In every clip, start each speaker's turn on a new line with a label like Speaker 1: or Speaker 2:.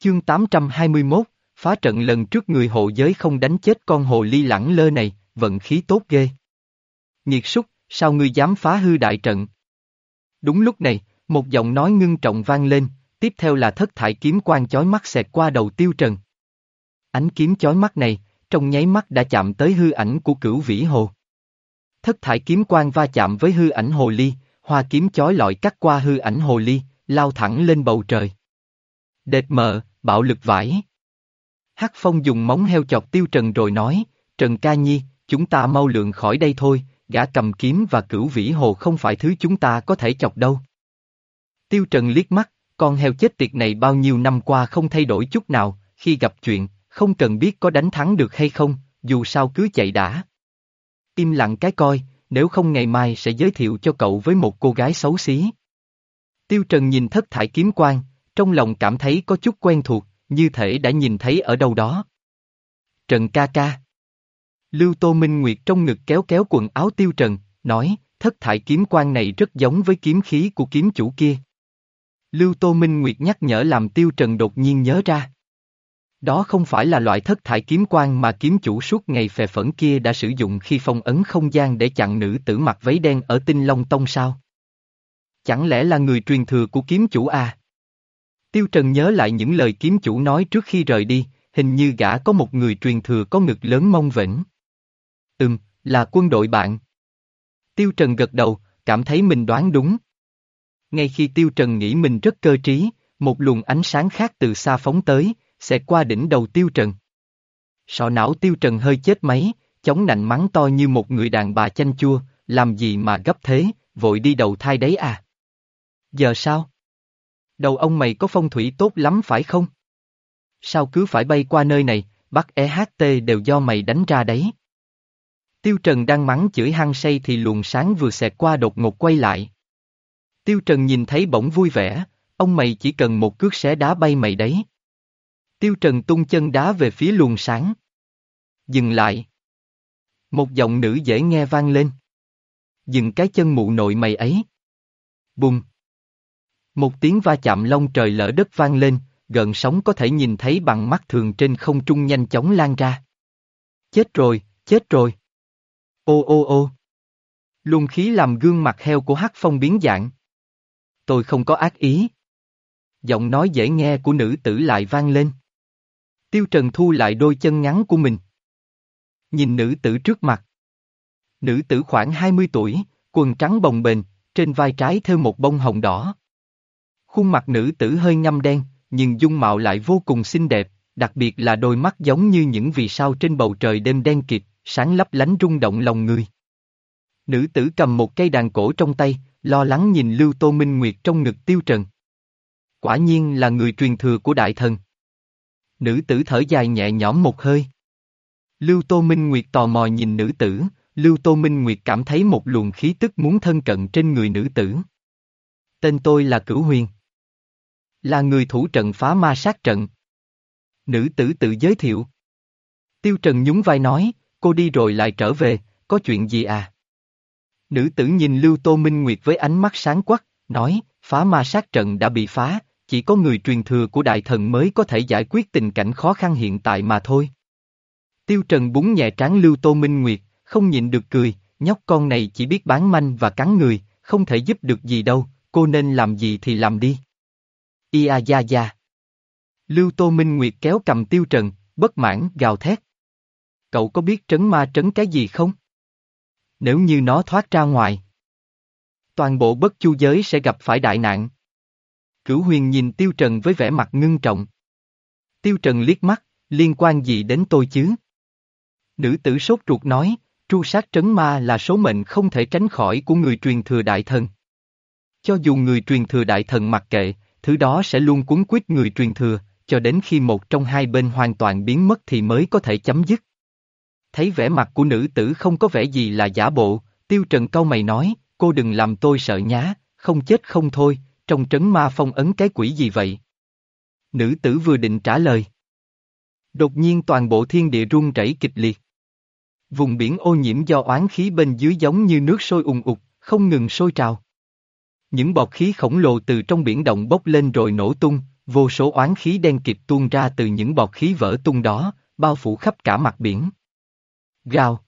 Speaker 1: Chương 821, phá trận lần trước người hộ giới không đánh chết con hồ ly lẳng lơ này, vận khí tốt ghê. Nhiệt súc, sao ngươi dám phá hư đại trận? Đúng lúc này, một giọng nói ngưng trọng vang lên, tiếp theo là thất thải kiếm quang chói mắt xẹt qua đầu tiêu trần. Ánh kiếm chói mắt này, trong nháy mắt đã chạm tới hư ảnh của cửu vĩ hồ. Thất thải kiếm quang va chạm với hư ảnh hồ ly, hoa kiếm chói lọi cắt qua hư ảnh hồ ly, lao thẳng lên bầu trời. Đệt mờ, bạo lực vải. Hắc Phong dùng móng heo chọc tiêu trần rồi nói, Trần Ca Nhi, chúng ta mau lượng khỏi đây thôi, gã cầm kiếm và cửu vĩ hồ không phải thứ chúng ta có thể chọc đâu. Tiêu Trần liếc mắt, con heo chết tiệt này bao nhiêu năm qua không thay đổi chút nào, khi gặp chuyện, không cần biết có đánh thắng được hay không, dù sao cứ chạy đã. Im lặng cái coi, nếu không ngày mai sẽ giới thiệu cho cậu với một cô gái xấu xí. Tiêu Trần nhìn thất thải kiếm quang, trong lòng cảm thấy có chút quen thuộc, như thể đã nhìn thấy ở đâu đó. Trần ca ca. Lưu Tô Minh Nguyệt trong ngực kéo kéo quần áo Tiêu Trần, nói, thất thải kiếm quan này rất giống với kiếm khí của kiếm chủ kia. Lưu Tô Minh Nguyệt nhắc nhở làm Tiêu Trần đột nhiên nhớ ra. Đó không phải là loại thất thải kiếm quan mà kiếm chủ suốt ngày phè phẫn kia đã sử dụng khi phong ấn không gian để chặn nữ tử mặc váy đen ở tinh Long Tông sao? Chẳng lẽ là người truyền thừa của kiếm chủ à? Tiêu Trần nhớ lại những lời kiếm chủ nói trước khi rời đi, hình như gã có một người truyền thừa có ngực lớn mong vĩnh. Ừm, là quân đội bạn. Tiêu Trần gật đầu, cảm thấy mình đoán đúng. Ngay khi Tiêu Trần nghĩ mình rất cơ trí, một luồng ánh sáng khác từ xa phóng tới, sẽ qua đỉnh đầu Tiêu Trần. Sọ não Tiêu Trần hơi chết máy, chống nạnh mắng to như một người đàn bà chanh chua, làm gì mà gấp thế, vội đi đầu thai đấy à? Giờ sao? Đầu ông mày có phong thủy tốt lắm phải không? Sao cứ phải bay qua nơi này, bắt EHT đều do mày đánh ra đấy. Tiêu Trần đang mắng chửi hăng say thì luồng sáng vừa xẹt qua đột ngột quay lại. Tiêu Trần nhìn thấy bỗng vui vẻ, ông mày chỉ cần một cước xé đá bay mày đấy. Tiêu Trần tung chân đá về phía luồng sáng. Dừng lại. Một giọng nữ dễ nghe vang lên. Dừng cái chân mụ nội mày ấy. Bùng. Một tiếng va chạm lông trời lỡ đất vang lên, gần sóng có thể nhìn thấy bằng mắt thường trên không trung nhanh chóng lan ra. Chết rồi, chết rồi. Ô ô ô. Luồng khí làm gương mặt heo của Hắc Phong biến dạng. Tôi không có ác ý. Giọng nói dễ nghe của nữ tử lại vang lên. Tiêu Trần thu lại đôi chân ngắn của mình. Nhìn nữ tử trước mặt. Nữ tử khoảng 20 tuổi, quần trắng bồng bềnh, trên vai trái thêu một bông hồng đỏ. Khuôn mặt nữ tử hơi ngâm đen, nhưng dung mạo lại vô cùng xinh đẹp, đặc biệt là đôi mắt giống như những vì sao trên bầu trời đêm đen kịt, sáng lấp lánh rung động lòng người. Nữ tử cầm một cây đàn cổ trong tay, lo lắng nhìn Lưu Tô Minh Nguyệt trong ngực tiêu trần. Quả nhiên là người truyền thừa của đại thần. Nữ tử thở dài nhẹ nhõm một hơi. Lưu Tô Minh Nguyệt tò mò nhìn nữ tử, Lưu Tô Minh Nguyệt cảm thấy một luồng khí tức muốn thân cận trên người nữ tử. Tên tôi là Cửu Huyền. Là người thủ trận phá ma sát trận. Nữ tử tự giới thiệu. Tiêu Trần nhún vai nói, cô đi rồi lại trở về, có chuyện gì à? Nữ tử nhìn Lưu Tô Minh Nguyệt với ánh mắt sáng quắc, nói, phá ma sát trận đã bị phá, chỉ có người truyền thừa của đại thần mới có thể giải quyết tình cảnh khó khăn hiện tại mà thôi. Tiêu Trần búng nhẹ trán Lưu Tô Minh Nguyệt, không nhịn được cười, nhóc con này chỉ biết bán manh và cắn người, không thể giúp được gì đâu, cô nên làm gì thì làm đi. Ia gia gia. Lưu Tô Minh Nguyệt kéo cầm Tiêu Trần, bất mãn, gào thét. Cậu có biết trấn ma trấn cái gì không? Nếu như nó thoát ra ngoài, toàn bộ bất chu giới sẽ gặp phải đại nạn. Cửu huyền nhìn Tiêu Trần với vẻ mặt ngưng trọng. Tiêu Trần liếc mắt, liên quan gì đến tôi chứ? Nữ tử sốt ruột nói, tru sát trấn ma là số mệnh không thể tránh khỏi của người truyền thừa đại thần. Cho dù người truyền thừa đại thần mặc kệ, thứ đó sẽ luôn cuốn quýt người truyền thừa, cho đến khi một trong hai bên hoàn toàn biến mất thì mới có thể chấm dứt. Thấy vẻ mặt của nữ tử không có vẻ gì là giả bộ, tiêu trần câu mày nói, cô đừng làm tôi sợ nhá, không chết không thôi, trong trấn ma phong ấn cái quỷ gì vậy? Nữ tử vừa định trả lời. Đột nhiên toàn bộ thiên địa rung rẩy kịch liệt. Vùng biển ô nhiễm do oán khí bên dưới giống như nước sôi ùng ục, không ngừng sôi trào. Những bọt khí khổng lồ từ trong biển động bốc lên rồi nổ tung, vô số oán khí đen kịt tuôn ra từ những bọt khí vỡ tung đó, bao phủ khắp cả mặt biển. Gào.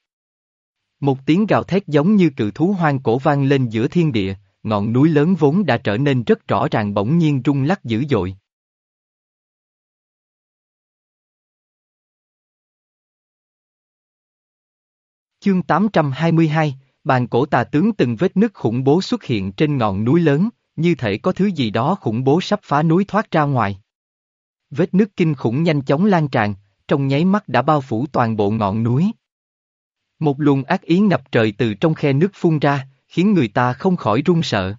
Speaker 1: Một tiếng gào thét giống như cự thú hoang cổ vang lên giữa thiên địa, ngọn núi lớn vốn đã trở nên rất rõ ràng bỗng nhiên rung lắc dữ dội. Chương 822, bàn cổ tà tướng từng vết nứt khủng bố xuất hiện trên ngọn núi lớn, như thể có thứ gì đó khủng bố sắp phá núi thoát ra ngoài. Vết nứt kinh khủng nhanh chóng lan tràn, trong nháy mắt đã bao phủ toàn bộ ngọn núi. Một luồng ác ý ngập trời từ trong khe nước phun ra, khiến người ta không khỏi run sợ.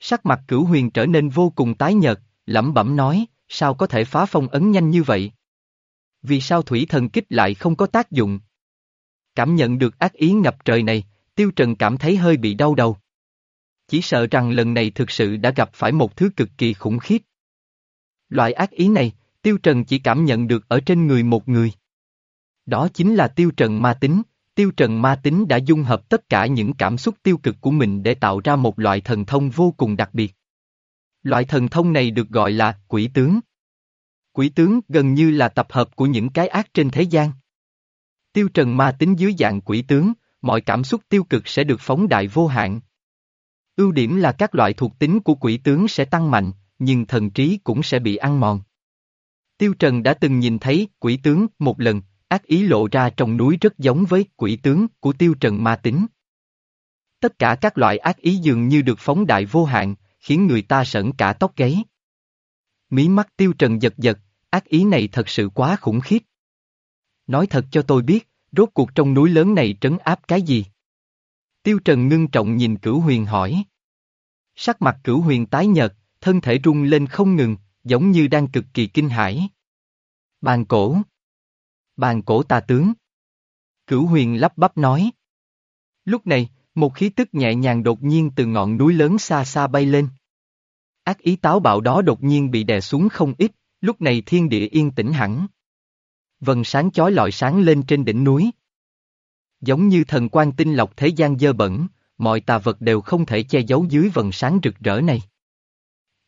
Speaker 1: Sắc mặt cửu huyền trở nên vô cùng tái nhợt, lẩm bẩm nói, sao có thể phá phong ấn nhanh như vậy? Vì sao thủy thần kích lại không có tác dụng? Cảm nhận được ác ý ngập trời này, Tiêu Trần cảm thấy hơi bị đau đầu. Chỉ sợ rằng lần này thực sự đã gặp phải một thứ cực kỳ khủng khiếp. Loại ác ý này, Tiêu Trần chỉ cảm nhận được ở trên người một người. Đó chính là Tiêu Trần ma tính, Tiêu Trần ma tính đã dung hợp tất cả những cảm xúc tiêu cực của mình để tạo ra một loại thần thông vô cùng đặc biệt. Loại thần thông này được gọi là quỷ tướng. Quỷ tướng gần như là tập hợp của những cái ác trên thế gian. Tiêu Trần ma tính dưới dạng quỷ tướng, mọi cảm xúc tiêu cực sẽ được phóng đại vô hạn. Ưu điểm là các loại thuộc tính của quỷ tướng sẽ tăng mạnh, nhưng thần trí cũng sẽ bị ăn mòn. Tiêu Trần đã từng nhìn thấy quỷ tướng một lần, ác ý lộ ra trong núi rất giống với quỷ tướng của Tiêu Trần ma tính. Tất cả các loại ác ý dường như được phóng đại vô hạn, khiến người ta sởn cả tóc gáy. Mí mắt Tiêu Trần giật giật, ác ý này thật sự quá khủng khiếp. Nói thật cho tôi biết, rốt cuộc trong núi lớn này trấn áp cái gì? Tiêu Trần ngưng trọng nhìn cửu huyền hỏi. Sắc mặt cửu huyền tái nhợt, thân thể rung lên không ngừng, giống như đang cực kỳ kinh hãi. Bàn cổ. Bàn cổ tà tướng. Cửu huyền lắp bắp nói. Lúc này, một khí tức nhẹ nhàng đột nhiên từ ngọn núi lớn xa xa bay lên. Ác ý táo bạo đó đột nhiên bị đè xuống không ít, lúc này thiên địa yên tĩnh hẳn. Vần sáng chói lọi sáng lên trên đỉnh núi. Giống như thần quan tinh lọc thế gian dơ bẩn, mọi tà vật đều không thể che giấu dưới vần sáng rực rỡ này.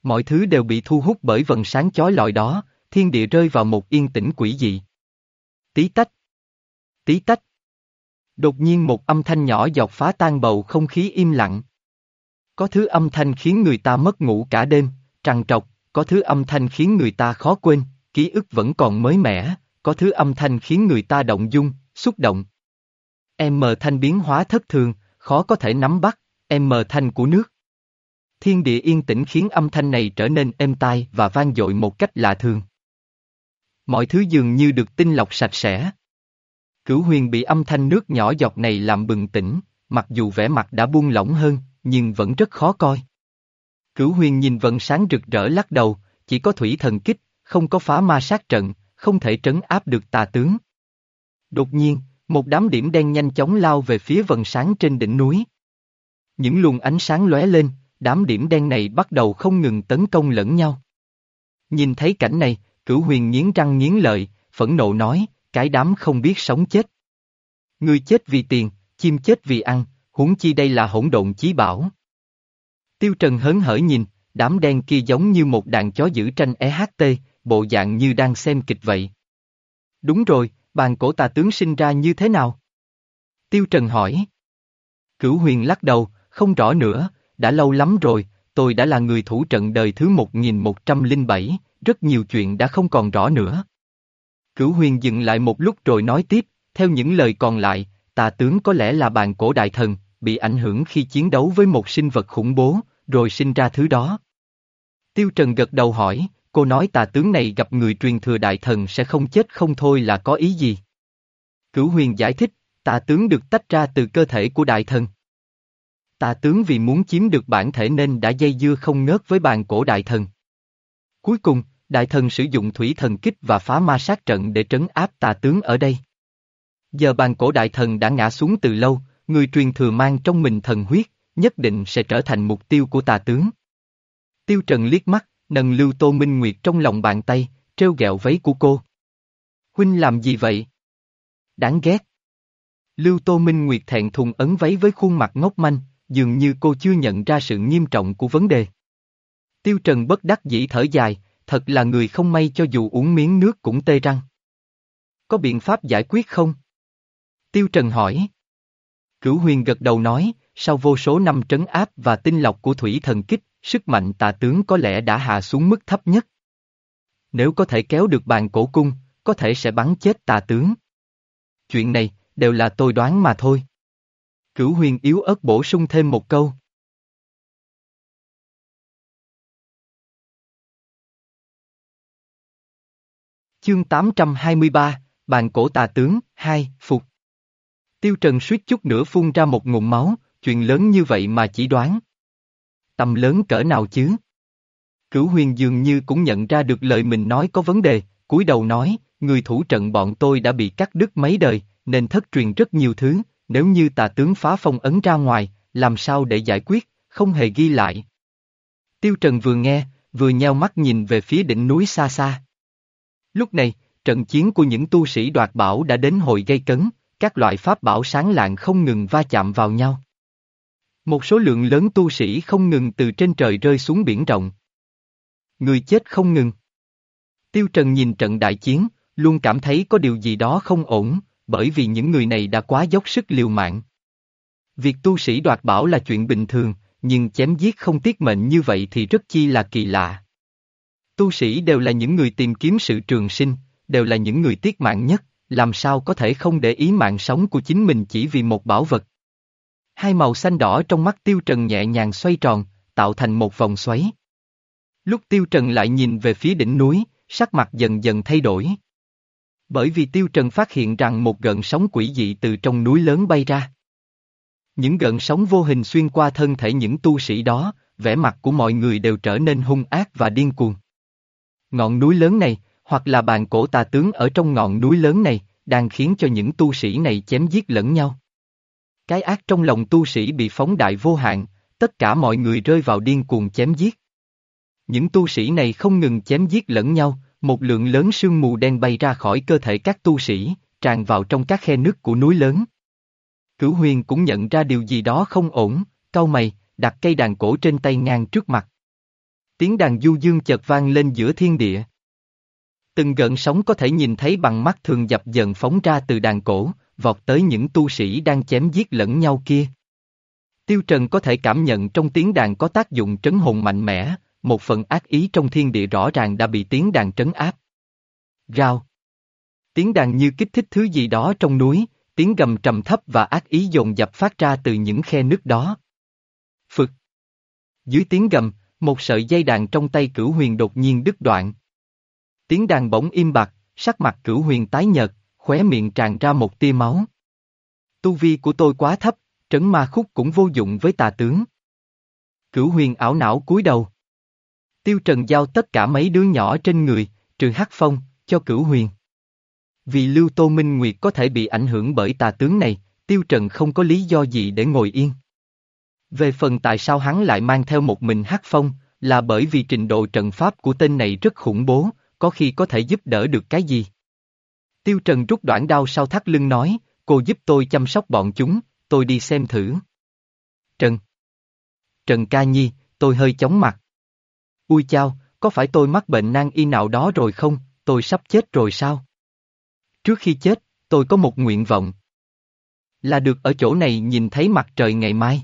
Speaker 1: Mọi thứ đều bị thu hút bởi vần sáng chói lọi đó, thiên địa rơi vào một yên tĩnh quỷ dị. Tí tách. Tí tách. Đột nhiên một âm thanh nhỏ giọt phá tan bầu không khí im lặng. Có thứ âm thanh khiến người ta mất ngủ cả đêm, trằn trọc, có thứ âm thanh khiến người ta khó quên, ký ức vẫn còn mới mẻ, có thứ âm thanh khiến người ta động dung, xúc động. Em mờ thanh biến hóa thất thường, khó có thể nắm bắt, em mờ thanh của nước. Thiên địa yên tĩnh khiến âm thanh này trở nên êm tai và vang dội một cách lạ thường. Mọi thứ dường như được tinh lọc sạch sẽ. Cửu huyền bị âm thanh nước nhỏ giọt này làm bừng tỉnh, mặc dù vẻ mặt đã buông lỏng hơn, nhưng vẫn rất khó coi. Cửu huyền nhìn vận sáng rực rỡ lắc đầu, chỉ có thủy thần kích, không có phá ma sát trận, không thể trấn áp được tà tướng. Đột nhiên, một đám điểm đen nhanh chóng lao về phía vần sáng trên đỉnh núi. Những luồng ánh sáng lóe lên, đám điểm đen này bắt đầu không ngừng tấn công lẫn nhau. Nhìn thấy cảnh này, cửu huyền nghiến răng nghiến lợi, phẫn nộ nói, cái đám không biết sống chết. Người chết vì tiền, chim chết vì ăn, huống chi đây là hỗn độn chí bảo. Tiêu Trần hớn hở nhìn, đám đen kia giống như một đàn chó giữ tranh EHT, bộ dạng như đang xem kịch vậy. Đúng rồi, bàn cổ tà tướng sinh ra như thế nào? Tiêu Trần hỏi. Cửu huyền lắc đầu, không rõ nữa, đã lâu lắm rồi, tôi đã là người thủ trận đời thứ 1107, rất nhiều chuyện đã không còn rõ nữa. Cửu huyền dừng lại một lúc rồi nói tiếp, theo những lời còn lại, tà tướng có lẽ là bàn cổ đại thần, bị ảnh hưởng khi chiến đấu với một sinh vật khủng bố, rồi sinh ra thứ đó. Tiêu Trần gật đầu hỏi, cô nói tà tướng này gặp người truyền thừa đại thần sẽ không chết không thôi là có ý gì? Cửu huyền giải thích, tà tướng được tách ra từ cơ thể của đại thần. Tà tướng vì muốn chiếm được bản thể nên đã dây dưa không ngớt với bàn cổ đại thần. Cuối cùng, đại thần sử dụng thủy thần kích và phá ma sát trận để trấn áp tà tướng ở đây. Giờ bàn cổ đại thần đã ngã xuống từ lâu, người truyền thừa mang trong mình thần huyết, nhất định sẽ trở thành mục tiêu của tà tướng. Tiêu Trần liếc mắt, nâng Lưu Tô Minh Nguyệt trong lòng bàn tay, treo gẹo váy của cô. Huynh làm gì vậy? Đáng ghét. Lưu Tô Minh Nguyệt thẹn thùng ấn váy với khuôn mặt ngốc manh, dường như cô chưa nhận ra sự nghiêm trọng của vấn đề. Tiêu Trần bất đắc dĩ thở dài, thật là người không may cho dù uống miếng nước cũng tê răng. Có biện pháp giải quyết không? Tiêu Trần hỏi. Cửu huyền gật đầu nói, sau vô số năm trấn áp và tinh lọc của thủy thần kích, sức mạnh tà tướng có lẽ đã hạ xuống mức thấp nhất. Nếu có thể kéo được bàn cổ cung, có thể sẽ bắn chết tà tướng. Chuyện này, đều là tôi đoán mà thôi. Cửu huyền yếu ớt bổ sung thêm một câu. Chương 823, Bàn cổ tà tướng, 2, Phục. Tiêu Trần suýt chút nữa phun ra một ngụm máu, chuyện lớn như vậy mà chỉ đoán. Tầm lớn cỡ nào chứ? Cửu huyền dường như cũng nhận ra được lời mình nói có vấn đề, cúi đầu nói, người thủ trận bọn tôi đã bị cắt đứt mấy đời, nên thất truyền rất nhiều thứ, nếu như tà tướng phá phong ấn ra ngoài, làm sao để giải quyết, không hề ghi lại. Tiêu Trần vừa nghe, vừa nheo mắt nhìn về phía đỉnh núi xa xa. Lúc này, trận chiến của những tu sĩ đoạt bảo đã đến hồi gây cấn, các loại pháp bảo sáng lạng không ngừng va chạm vào nhau. Một số lượng lớn tu sĩ không ngừng từ trên trời rơi xuống biển rộng. Người chết không ngừng. Tiêu Trần nhìn trận đại chiến, luôn cảm thấy có điều gì đó không ổn, bởi vì những người này đã quá dốc sức liều mạng. Việc tu sĩ đoạt bảo là chuyện bình thường, nhưng chém giết không tiếc mệnh như vậy thì rất chi là kỳ lạ. Tu sĩ đều là những người tìm kiếm sự trường sinh, đều là những người tiếc mạng nhất, làm sao có thể không để ý mạng sống của chính mình chỉ vì một bảo vật. Hai màu xanh đỏ trong mắt Tiêu Trần nhẹ nhàng xoay tròn, tạo thành một vòng xoáy. Lúc Tiêu Trần lại nhìn về phía đỉnh núi, sắc mặt dần dần thay đổi. Bởi vì Tiêu Trần phát hiện rằng một gợn sóng quỷ dị từ trong núi lớn bay ra. Những gợn sóng vô hình xuyên qua thân thể những tu sĩ đó, vẻ mặt của mọi người đều trở nên hung ác và điên cuồng. Ngọn núi lớn này, hoặc là bàn cổ tà tướng ở trong ngọn núi lớn này, đang khiến cho những tu sĩ này chém giết lẫn nhau. Cái ác trong lòng tu sĩ bị phóng đại vô hạn, tất cả mọi người rơi vào điên cuồng chém giết. Những tu sĩ này không ngừng chém giết lẫn nhau, một lượng lớn sương mù đen bay ra khỏi cơ thể các tu sĩ, tràn vào trong các khe nước của núi lớn. Cửu huyền cũng nhận ra điều gì đó không ổn, cau mày, đặt cây đàn cổ trên tay ngang trước mặt. Tiếng đàn du dương chợt vang lên giữa thiên địa. Từng gợn sóng có thể nhìn thấy bằng mắt thường dập dần phóng ra từ đàn cổ, vọt tới những tu sĩ đang chém giết lẫn nhau kia. Tiêu Trần có thể cảm nhận trong tiếng đàn có tác dụng trấn hồn mạnh mẽ, một phần ác ý trong thiên địa rõ ràng đã bị tiếng đàn trấn áp. Rao. Tiếng đàn như kích thích thứ gì đó trong núi, tiếng gầm trầm thấp và ác ý dồn dập phát ra từ những khe nước đó. Phực. Dưới tiếng gầm, một sợi dây đàn trong tay cửu huyền đột nhiên đứt đoạn. Tiếng đàn bỗng im bặt, sắc mặt cửu huyền tái nhợt, khóe miệng tràn ra một tia máu. Tu vi của tôi quá thấp, trấn ma khúc cũng vô dụng với tà tướng. Cửu huyền ảo não cúi đầu. Tiêu Trần giao tất cả mấy đứa nhỏ trên người, trừ Hắc Phong, cho cửu huyền. Vì Lưu Tô Minh Nguyệt có thể bị ảnh hưởng bởi tà tướng này, Tiêu Trần không có lý do gì để ngồi yên. Về phần tại sao hắn lại mang theo một mình Hắc Phong, là bởi vì trình độ trận pháp của tên này rất khủng bố, có khi có thể giúp đỡ được cái gì. Tiêu Trần rút đoạn đao sau thắt lưng nói, cô giúp tôi chăm sóc bọn chúng, tôi đi xem thử. Trần. Trần Ca Nhi, tôi hơi chóng mặt. Ui chao, có phải tôi mắc bệnh nan y nào đó rồi không, tôi sắp chết rồi sao? Trước khi chết, tôi có một nguyện vọng. Là được ở chỗ này nhìn thấy mặt trời ngày mai.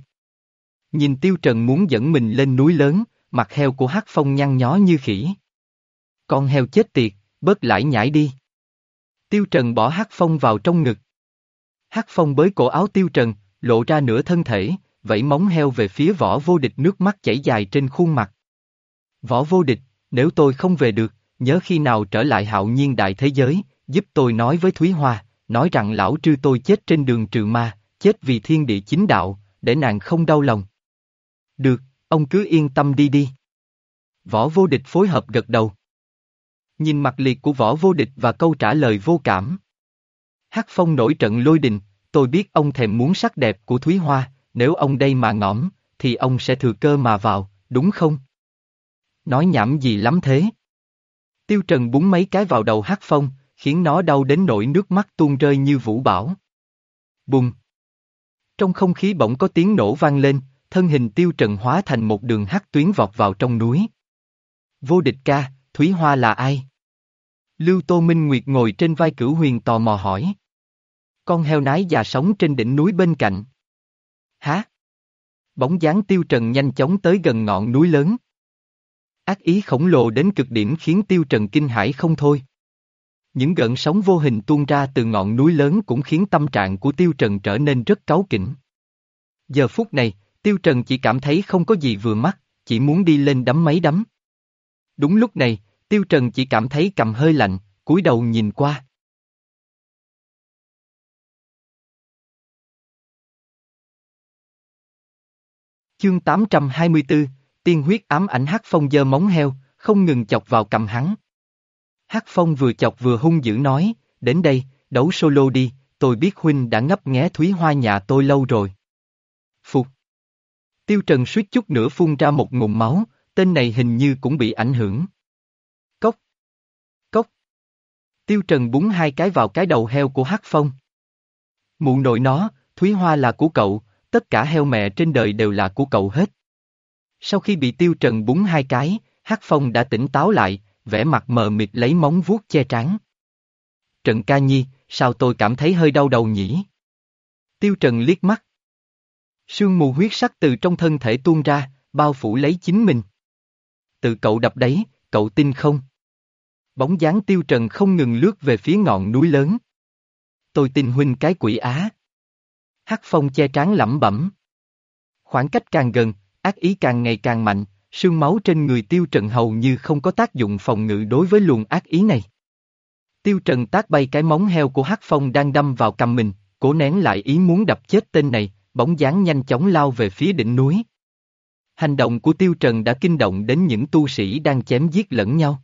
Speaker 1: Nhìn Tiêu Trần muốn dẫn mình lên núi lớn, mặt heo của Hắc Phong nhăn nhó như khỉ. Con heo chết tiệt, bớt lải nhải đi. Tiêu Trần bỏ Hắc Phong vào trong ngực. Hắc Phong bới cổ áo Tiêu Trần, lộ ra nửa thân thể, vẫy móng heo về phía võ vô địch nước mắt chảy dài trên khuôn mặt. Võ vô địch, nếu tôi không về được, nhớ khi nào trở lại hạo nhiên đại thế giới, giúp tôi nói với Thúy Hoa, nói rằng lão trư tôi chết trên đường trừ ma, chết vì thiên địa chính đạo, để nàng không đau lòng. Được, ông cứ yên tâm đi đi. Võ vô địch phối hợp gật đầu. Nhìn mặt liệt của võ vô địch và câu trả lời vô cảm. Hắc phong nổi trận lôi đình, tôi biết ông thèm muốn sắc đẹp của Thúy Hoa, nếu ông đây mà ngõm, thì ông sẽ thừa cơ mà vào, đúng không? Nói nhảm gì lắm thế? Tiêu Trần búng mấy cái vào đầu Hắc phong, khiến nó đau đến nỗi nước mắt tuôn rơi như vũ bão. Bùng! Trong không khí bỗng có tiếng nổ vang lên, thân hình Tiêu Trần hóa thành một đường hắc tuyến vọt vào trong núi. Vô địch ca, Thúy Hoa là ai? Lưu Tô Minh Nguyệt ngồi trên vai cửu huyền tò mò hỏi. Con heo nái già sống trên đỉnh núi bên cạnh. Há? Bóng dáng tiêu trần nhanh chóng tới gần ngọn núi lớn. Ác ý khổng lồ đến cực điểm khiến tiêu trần kinh hãi không thôi. Những gợn sóng vô hình tuôn ra từ ngọn núi lớn cũng khiến tâm trạng của tiêu trần trở nên rất cáu kỉnh. Giờ phút này, tiêu trần chỉ cảm thấy không có gì vừa mắt, chỉ muốn đi lên đấm mấy đấm. Đúng lúc này, tiêu trần chỉ cảm thấy cầm hơi lạnh, cúi đầu nhìn qua. Chương 824, tiên huyết ám ảnh hắc phong dơ móng heo, không ngừng chọc vào cầm hắn. Hắc phong vừa chọc vừa hung dữ nói, đến đây, đấu solo đi, tôi biết huynh đã ngấp nghé thúy hoa nhà tôi lâu rồi. Phục. Tiêu Trần suýt chút nữa phun ra một ngụm máu, tên này hình như cũng bị ảnh hưởng. Tiêu Trần búng hai cái vào cái đầu heo của Hắc Phong. Mụ nội nó, Thúy Hoa là của cậu, tất cả heo mẹ trên đời đều là của cậu hết. Sau khi bị Tiêu Trần búng hai cái, Hắc Phong đã tỉnh táo lại, vẻ mặt mờ mịt lấy móng vuốt che trán. Trần ca nhi, sao tôi cảm thấy hơi đau đầu nhỉ? Tiêu Trần liếc mắt. Sương mù huyết sắc từ trong thân thể tuôn ra, bao phủ lấy chính mình. Từ cậu đập đấy, cậu tin không? Bóng dáng tiêu trần không ngừng lướt về phía ngọn núi lớn. Tôi tin huynh cái quỷ á. Hắc phong che trán lẩm bẩm. Khoảng cách càng gần, ác ý càng ngày càng mạnh, sương máu trên người tiêu trần hầu như không có tác dụng phòng ngự đối với luồng ác ý này. Tiêu trần tác bay cái móng heo của Hắc phong đang đâm vào cầm mình, cố nén lại ý muốn đập chết tên này, bóng dáng nhanh chóng lao về phía đỉnh núi. Hành động của Tiêu Trần đã kinh động đến những tu sĩ đang chém giết lẫn nhau.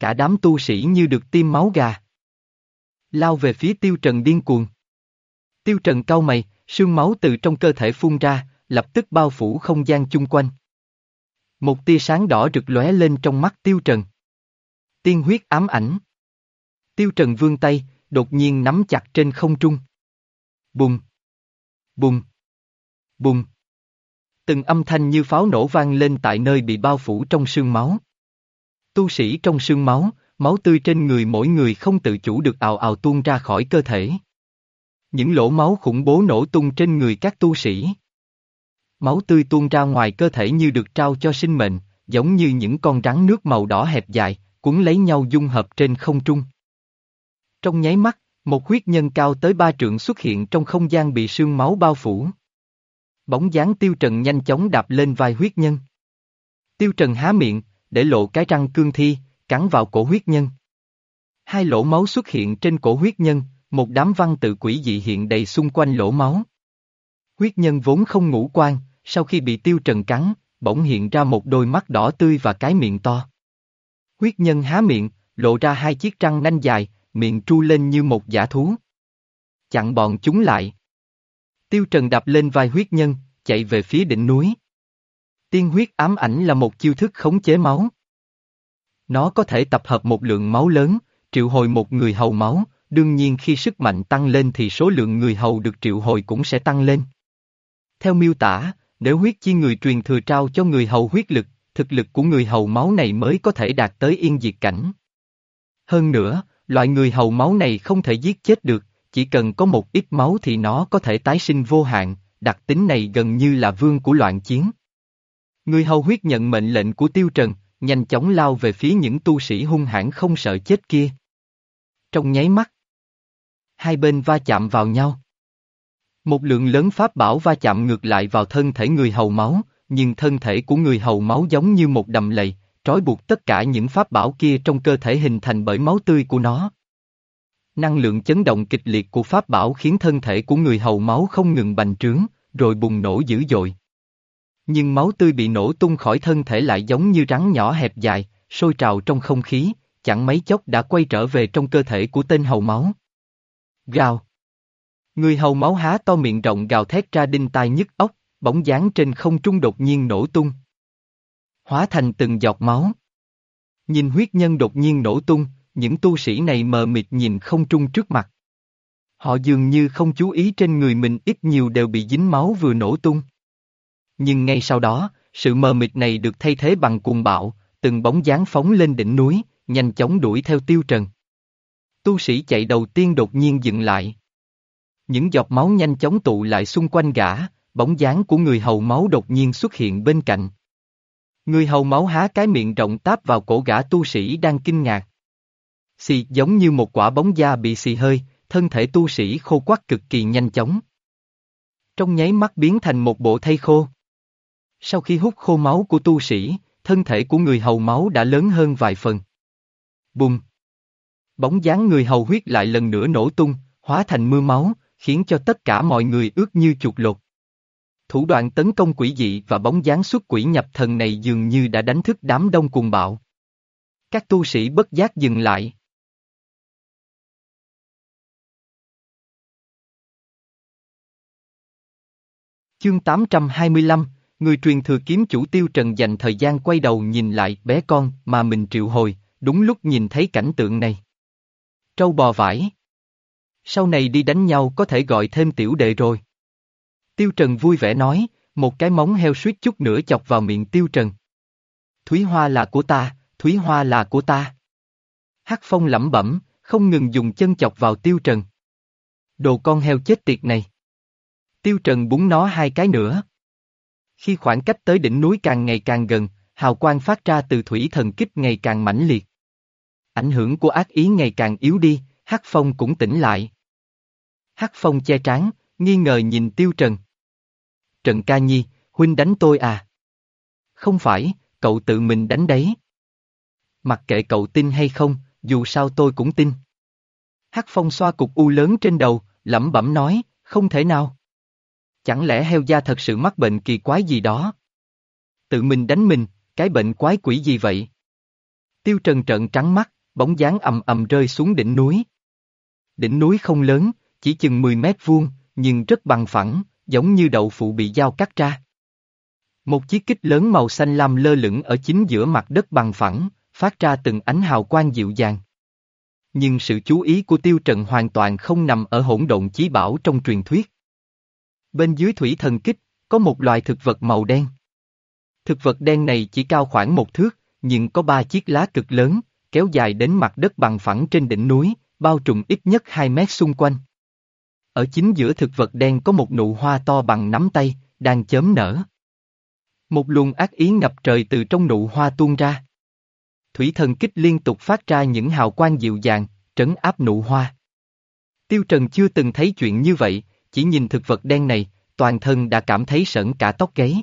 Speaker 1: Cả đám tu sĩ như được tiêm máu gà. Lao về phía Tiêu Trần điên cuồng. Tiêu Trần cau mày, sương máu từ trong cơ thể phun ra, lập tức bao phủ không gian chung quanh. Một tia sáng đỏ rực lóe lên trong mắt Tiêu Trần. Tiên huyết ám ảnh. Tiêu Trần vươn tay, đột nhiên nắm chặt trên không trung. Bùng. Bùng! Bùng! Từng âm thanh như pháo nổ vang lên tại nơi bị bao phủ trong sương máu. Tu sĩ trong sương máu, máu tươi trên người mỗi người không tự chủ được ào ào tuôn ra khỏi cơ thể. Những lỗ máu khủng bố nổ tung trên người các tu sĩ. Máu tươi tuôn ra ngoài cơ thể như được trao cho sinh mệnh, giống như những con rắn nước màu đỏ hẹp dài, cuốn lấy nhau dung hợp trên không trung. Trong nháy mắt, một huyết nhân cao tới ba trượng xuất hiện trong không gian bị sương máu bao phủ. Bóng dáng tiêu trần nhanh chóng đạp lên vai huyết nhân. Tiêu trần há miệng, để lộ cái răng cương thi, cắn vào cổ huyết nhân. Hai lỗ máu xuất hiện trên cổ huyết nhân, một đám văn tự quỷ dị hiện đầy xung quanh lỗ máu. Huyết nhân vốn không ngủ quan, sau khi bị tiêu trần cắn, bỗng hiện ra một đôi mắt đỏ tươi và cái miệng to. Huyết nhân há miệng, lộ ra hai chiếc răng nanh dài, miệng tru lên như một giả thú. Chặn bọn chúng lại. Tiêu Trần đạp lên vai huyết nhân, chạy về phía đỉnh núi. Tiên huyết ám ảnh là một chiêu thức khống chế máu. Nó có thể tập hợp một lượng máu lớn, triệu hồi một người hầu máu, đương nhiên khi sức mạnh tăng lên thì số lượng người hầu được triệu hồi cũng sẽ tăng lên. Theo miêu tả, nếu huyết chi người truyền thừa trao cho người hầu huyết lực, thực lực của người hầu máu này mới có thể đạt tới yên diệt cảnh. Hơn nữa, Loại người hầu máu này không thể giết chết được, chỉ cần có một ít máu thì nó có thể tái sinh vô hạn, đặc tính này gần như là vương của loạn chiến. Người hầu huyết nhận mệnh lệnh của Tiêu Trần, nhanh chóng lao về phía những tu sĩ hung hãn không sợ chết kia. Trong nháy mắt, hai bên va chạm vào nhau. Một lượng lớn pháp bảo va chạm ngược lại vào thân thể người hầu máu, nhưng thân thể của người hầu máu giống như một đầm lầy, trói buộc tất cả những pháp bảo kia trong cơ thể hình thành bởi máu tươi của nó. Năng lượng chấn động kịch liệt của pháp bảo khiến thân thể của người hầu máu không ngừng bành trướng, rồi bùng nổ dữ dội. Nhưng máu tươi bị nổ tung khỏi thân thể lại giống như rắn nhỏ hẹp dài, sôi trào trong không khí, chẳng mấy chốc đã quay trở về trong cơ thể của tên hầu máu. Gào. Người hầu máu há to miệng rộng gào thét ra đinh tai nhức óc, bóng dáng trên không trung đột nhiên nổ tung, hóa thành từng giọt máu. Nhìn huyết nhân đột nhiên nổ tung, những tu sĩ này mờ mịt nhìn không trung trước mặt. Họ dường như không chú ý trên người mình ít nhiều đều bị dính máu vừa nổ tung. Nhưng ngay sau đó, sự mờ mịt này được thay thế bằng cuồng bạo, từng bóng dáng phóng lên đỉnh núi, nhanh chóng đuổi theo tiêu trần. Tu sĩ chạy đầu tiên đột nhiên dừng lại. Những giọt máu nhanh chóng tụ lại xung quanh gã, bóng dáng của người hầu máu đột nhiên xuất hiện bên cạnh. Người hầu máu há cái miệng rộng táp vào cổ gã tu sĩ đang kinh ngạc. Xì giống như một quả bóng da bị xì hơi, thân thể tu sĩ khô quắc cực kỳ nhanh chóng. Trong nháy mắt biến thành một bộ thây khô. Sau khi hút khô máu của tu sĩ, thân thể của người hầu máu đã lớn hơn vài phần. Bùng! Bóng dáng người hầu huyết lại lần nữa nổ tung, hóa thành mưa máu, khiến cho tất cả mọi người ướt như chuột lột. Thủ đoạn tấn công quỷ dị và bóng dáng xuất quỷ nhập thần này dường như đã đánh thức đám đông cuồng bạo. Các tu sĩ bất giác dừng lại. Chương 825, người truyền thừa kiếm chủ tiêu trần dành thời gian quay đầu nhìn lại bé con mà mình triệu hồi, đúng lúc nhìn thấy cảnh tượng này. Trâu bò vải. Sau này đi đánh nhau có thể gọi thêm tiểu đệ rồi. Tiêu Trần vui vẻ nói, một cái móng heo suýt chút nữa chọc vào miệng Tiêu Trần. Thúy Hoa là của ta, Thúy Hoa là của ta. Hắc Phong lẩm bẩm, không ngừng dùng chân chọc vào Tiêu Trần. Đồ con heo chết tiệt này. Tiêu Trần búng nó hai cái nữa. Khi khoảng cách tới đỉnh núi càng ngày càng gần, hào quang phát ra từ thủy thần kích ngày càng mãnh liệt. Ảnh hưởng của ác ý ngày càng yếu đi, Hắc Phong cũng tỉnh lại. Hắc Phong che trán, nghi ngờ nhìn Tiêu Trần. Trần Ca Nhi, huynh đánh tôi à? Không phải, cậu tự mình đánh đấy. Mặc kệ cậu tin hay không, dù sao tôi cũng tin. Hắc Phong xoa cục u lớn trên đầu, lẩm bẩm nói, không thể nào. Chẳng lẽ heo da thật sự mắc bệnh kỳ quái gì đó? Tự mình đánh mình, cái bệnh quái quỷ gì vậy? Tiêu Trần trợn trắng mắt, bóng dáng ầm ầm rơi xuống đỉnh núi. Đỉnh núi không lớn, chỉ chừng 10 mét vuông, nhưng rất bằng phẳng, giống như đậu phụ bị dao cắt ra. Một chiếc kích lớn màu xanh lam lơ lửng ở chính giữa mặt đất bằng phẳng, phát ra từng ánh hào quang dịu dàng. Nhưng sự chú ý của Tiêu Trần hoàn toàn không nằm ở hỗn độn chí bảo trong truyền thuyết. Bên dưới thủy thần kích, có một loài thực vật màu đen. Thực vật đen này chỉ cao khoảng một thước, nhưng có ba chiếc lá cực lớn, kéo dài đến mặt đất bằng phẳng trên đỉnh núi, bao trùm ít nhất 2 mét xung quanh. Ở chính giữa thực vật đen có một nụ hoa to bằng nắm tay, đang chớm nở. Một luồng ác ý ngập trời từ trong nụ hoa tuôn ra. Thủy thần kích liên tục phát ra những hào quang dịu dàng, trấn áp nụ hoa. Tiêu Trần chưa từng thấy chuyện như vậy, chỉ nhìn thực vật đen này, toàn thân đã cảm thấy sởn cả tóc gáy.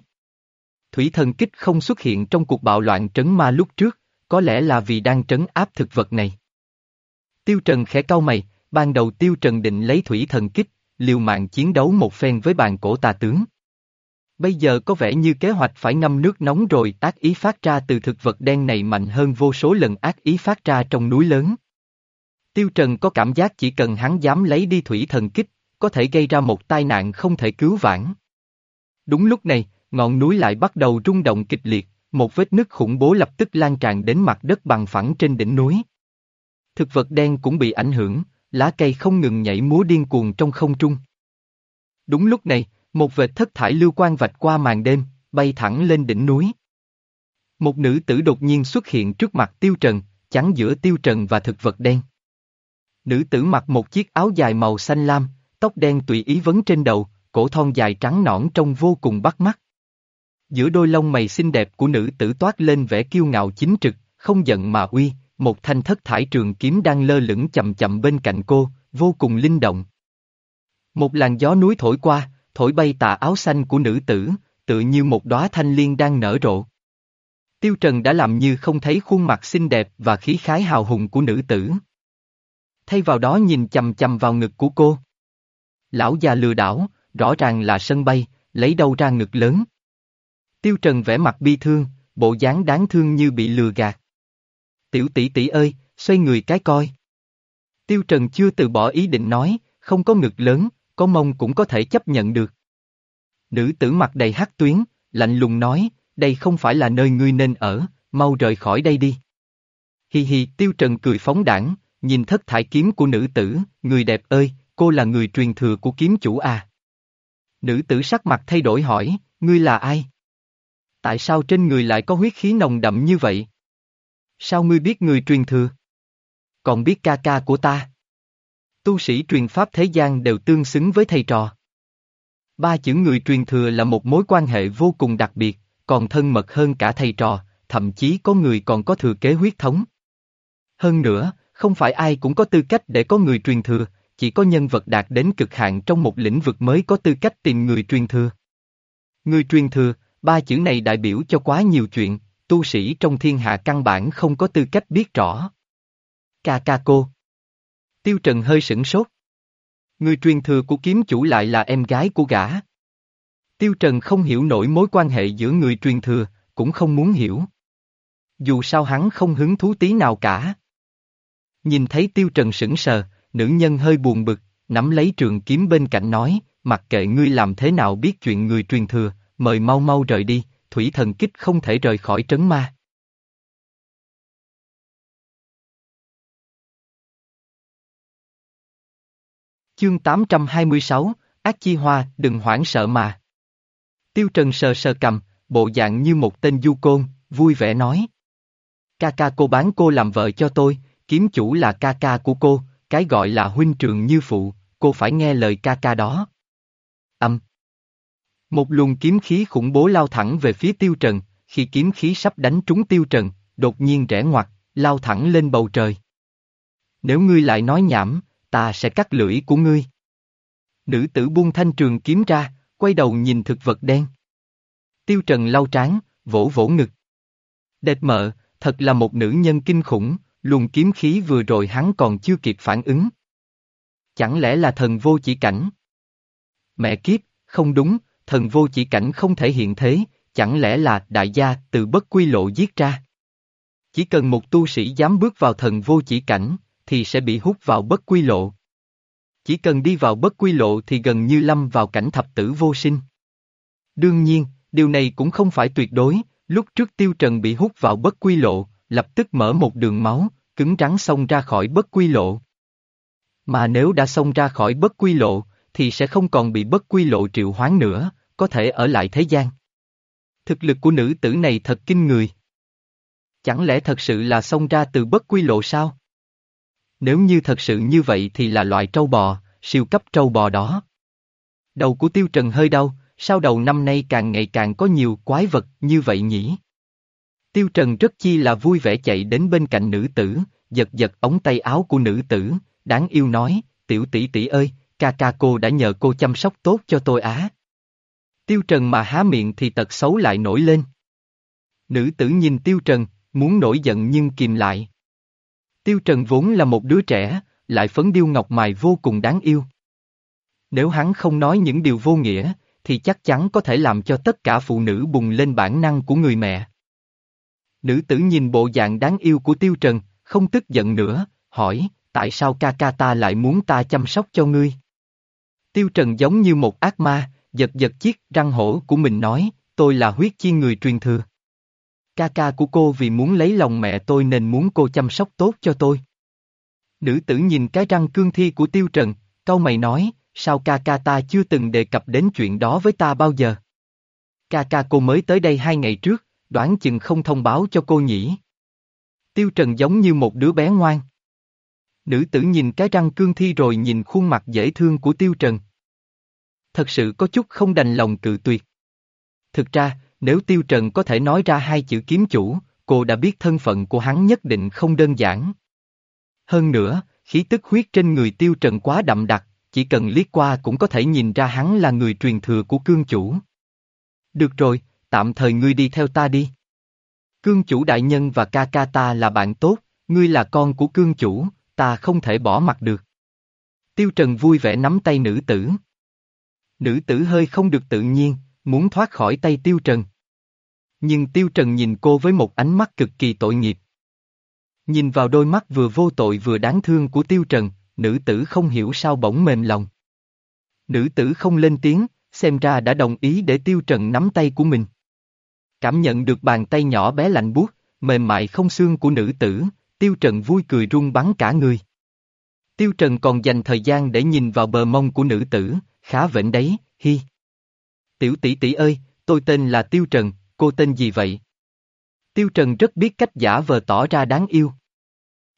Speaker 1: Thủy thần kích không xuất hiện trong cuộc bạo loạn trấn ma lúc trước, có lẽ là vì đang trấn áp thực vật này. Tiêu Trần khẽ cau mày, ban đầu Tiêu Trần định lấy thủy thần kích, liều mạng chiến đấu một phen với bàn cổ tà tướng. Bây giờ có vẻ như kế hoạch phải ngâm nước nóng rồi ác ý phát ra từ thực vật đen này mạnh hơn vô số lần ác ý phát ra trong núi lớn. Tiêu Trần có cảm giác chỉ cần hắn dám lấy đi thủy thần kích, có thể gây ra một tai nạn không thể cứu vãn. Đúng lúc này, ngọn núi lại bắt đầu rung động kịch liệt, một vết nứt khủng bố lập tức lan tràn đến mặt đất bằng phẳng trên đỉnh núi. Thực vật đen cũng bị ảnh hưởng, lá cây không ngừng nhảy múa điên cuồng trong không trung. Đúng lúc này, một vệt thất thải lưu quang vạch qua màn đêm, bay thẳng lên đỉnh núi. Một nữ tử đột nhiên xuất hiện trước mặt tiêu trần, chắn giữa tiêu trần và thực vật đen. Nữ tử mặc một chiếc áo dài màu xanh lam, tóc đen tùy ý vấn trên đầu, cổ thon dài trắng nõn trông vô cùng bắt mắt. Giữa đôi lông mày xinh đẹp của nữ tử toát lên vẻ kiêu ngạo chính trực, không giận mà uy, một thanh thất thải trường kiếm đang lơ lửng chậm chậm bên cạnh cô, vô cùng linh động. Một làn gió núi thổi qua, thổi bay tà áo xanh của nữ tử, tự như một đóa thanh liên đang nở rộ. Tiêu Trần đã làm như không thấy khuôn mặt xinh đẹp và khí khái hào hùng của nữ tử. Thay vào đó nhìn chầm chầm vào ngực của cô. Lão già lừa đảo, rõ ràng là sân bay, lấy đâu ra ngực lớn. Tiêu Trần vẽ mặt bi thương, bộ dáng đáng thương như bị lừa gạt. Tiểu tỷ tỷ ơi, xoay người cái coi. Tiêu Trần chưa từ bỏ ý định nói, không có ngực lớn, có mông cũng có thể chấp nhận được. Nữ tử mặt đầy hắc tuyến, lạnh lùng nói, đây không phải là nơi ngươi nên ở, mau rời khỏi đây đi. Hi hi, Tiêu Trần cười phóng đảng, nhìn thất thải kiếm của nữ tử, người đẹp ơi, cô là người truyền thừa của kiếm chủ à. Nữ tử sắc mặt thay đổi hỏi, ngươi là ai? Tại sao trên người lại có huyết khí nồng đậm như vậy? Sao ngươi biết người truyền thừa? Còn biết ca ca của ta? Tu sĩ truyền pháp thế gian đều tương xứng với thầy trò. Ba chữ người truyền thừa là một mối quan hệ vô cùng đặc biệt, còn thân mật hơn cả thầy trò, thậm chí có người còn có thừa kế huyết thống. Hơn nữa, không phải ai cũng có tư cách để có người truyền thừa, chỉ có nhân vật đạt đến cực hạn trong một lĩnh vực mới có tư cách tìm người truyền thừa. Người truyền thừa, ba chữ này đại biểu cho quá nhiều chuyện, tu sĩ trong thiên hạ căn bản không có tư cách biết rõ. cà ca cô. Tiêu Trần hơi sửng sốt. Người truyền thừa của kiếm chủ lại là em gái của gã. Tiêu Trần không hiểu nổi mối quan hệ giữa người truyền thừa, cũng không muốn hiểu. Dù sao hắn không hứng thú tí nào cả. Nhìn thấy Tiêu Trần sững sờ, nữ nhân hơi buồn bực, nắm lấy trường kiếm bên cạnh nói, mặc kệ ngươi làm thế nào biết chuyện người truyền thừa, mời mau mau rời đi, thủy thần kích không thể rời khỏi trấn ma. Chương 826, Ác Chi Hoa, đừng hoảng sợ mà. Tiêu Trần sờ sờ cầm, bộ dạng như một tên du côn, vui vẻ nói. Ca ca cô bán cô làm vợ cho tôi, kiếm chủ là ca ca của cô, cái gọi là huynh trường như phụ, cô phải nghe lời ca ca đó. Âm. Một luồng kiếm khí khủng bố lao thẳng về phía tiêu trần, khi kiếm khí sắp đánh trúng tiêu trần, đột nhiên rẽ ngoặt, lao thẳng lên bầu trời. Nếu ngươi lại nói nhảm, ta sẽ cắt lưỡi của ngươi. Nữ tử buông thanh trường kiếm ra, quay đầu nhìn thực vật đen. Tiêu Trần lau trán, vỗ vỗ ngực. Đệt mợ, thật là một nữ nhân kinh khủng, luồng kiếm khí vừa rồi hắn còn chưa kịp phản ứng. Chẳng lẽ là thần vô chỉ cảnh? Mẹ kiếp, không đúng, thần vô chỉ cảnh không thể hiện thế, chẳng lẽ là đại gia từ bất quy lộ giết ra? Chỉ cần một tu sĩ dám bước vào thần vô chỉ cảnh, thì sẽ bị hút vào bất quy lộ. Chỉ cần đi vào bất quy lộ thì gần như lâm vào cảnh thập tử vô sinh. Đương nhiên, điều này cũng không phải tuyệt đối, lúc trước tiêu trần bị hút vào bất quy lộ, lập tức mở một đường máu, cứng rắn xông ra khỏi bất quy lộ. Mà nếu đã xông ra khỏi bất quy lộ, thì sẽ không còn bị bất quy lộ triệu hoán nữa, có thể ở lại thế gian. Thực lực của nữ tử này thật kinh người. Chẳng lẽ thật sự là xông ra từ bất quy lộ sao? Nếu như thật sự như vậy thì là loại trâu bò, siêu cấp trâu bò đó. Đầu của Tiêu Trần hơi đau, sao đầu năm nay càng ngày càng có nhiều quái vật như vậy nhỉ? Tiêu Trần rất chi là vui vẻ chạy đến bên cạnh nữ tử, giật giật ống tay áo của nữ tử, đáng yêu nói, tiểu tỷ tỷ ơi, ca ca cô đã nhờ cô chăm sóc tốt cho tôi á. Tiêu Trần mà há miệng thì tật xấu lại nổi lên. Nữ tử nhìn Tiêu Trần, muốn nổi giận nhưng kìm lại. Tiêu Trần vốn là một đứa trẻ, lại phấn điêu ngọc mài vô cùng đáng yêu. Nếu hắn không nói những điều vô nghĩa, thì chắc chắn có thể làm cho tất cả phụ nữ bùng lên bản năng của người mẹ. Nữ tử nhìn bộ dạng đáng yêu của Tiêu Trần, không tức giận nữa, hỏi, tại sao ca ca ta lại muốn ta chăm sóc cho ngươi? Tiêu Trần giống như một ác ma, giật giật chiếc răng hổ của mình nói, tôi là huyết chi người truyền thừa. Ca ca của cô vì muốn lấy lòng mẹ tôi nên muốn cô chăm sóc tốt cho tôi. Nữ tử nhìn cái răng cương thi của Tiêu Trần, câu mày nói, sao ca ca ta chưa từng đề cập đến chuyện đó với ta bao giờ? Ca ca cô mới tới đây hai ngày trước, đoán chừng không thông báo cho cô nhỉ. Tiêu Trần giống như một đứa bé ngoan. Nữ tử nhìn cái răng cương thi rồi nhìn khuôn mặt dễ thương của Tiêu Trần. Thật sự có chút không đành lòng cự tuyệt. Thực ra, nếu Tiêu Trần có thể nói ra hai chữ kiếm chủ, cô đã biết thân phận của hắn nhất định không đơn giản. Hơn nữa, khí tức huyết trên người Tiêu Trần quá đậm đặc, chỉ cần liếc qua cũng có thể nhìn ra hắn là người truyền thừa của cương chủ. Được rồi, tạm thời ngươi đi theo ta đi. Cương chủ đại nhân và ca ca ta là bạn tốt, ngươi là con của cương chủ, ta không thể bỏ mặt được. Tiêu Trần vui vẻ nắm tay nữ tử. Nữ tử hơi không được tự nhiên, muốn thoát khỏi tay Tiêu Trần. Nhưng Tiêu Trần nhìn cô với một ánh mắt cực kỳ tội nghiệp. Nhìn vào đôi mắt vừa vô tội vừa đáng thương của Tiêu Trần, nữ tử không hiểu sao bỗng mềm lòng. Nữ tử không lên tiếng, xem ra đã đồng ý để Tiêu Trần nắm tay của mình. Cảm nhận được bàn tay nhỏ bé lạnh buốt, mềm mại không xương của nữ tử, Tiêu Trần vui cười run bắn cả người. Tiêu Trần còn dành thời gian để nhìn vào bờ mông của nữ tử, khá vệnh đấy, hi. Tiểu tỷ tỷ ơi, tôi tên là Tiêu Trần, cô tên gì vậy? Tiêu Trần rất biết cách giả vờ tỏ ra đáng yêu.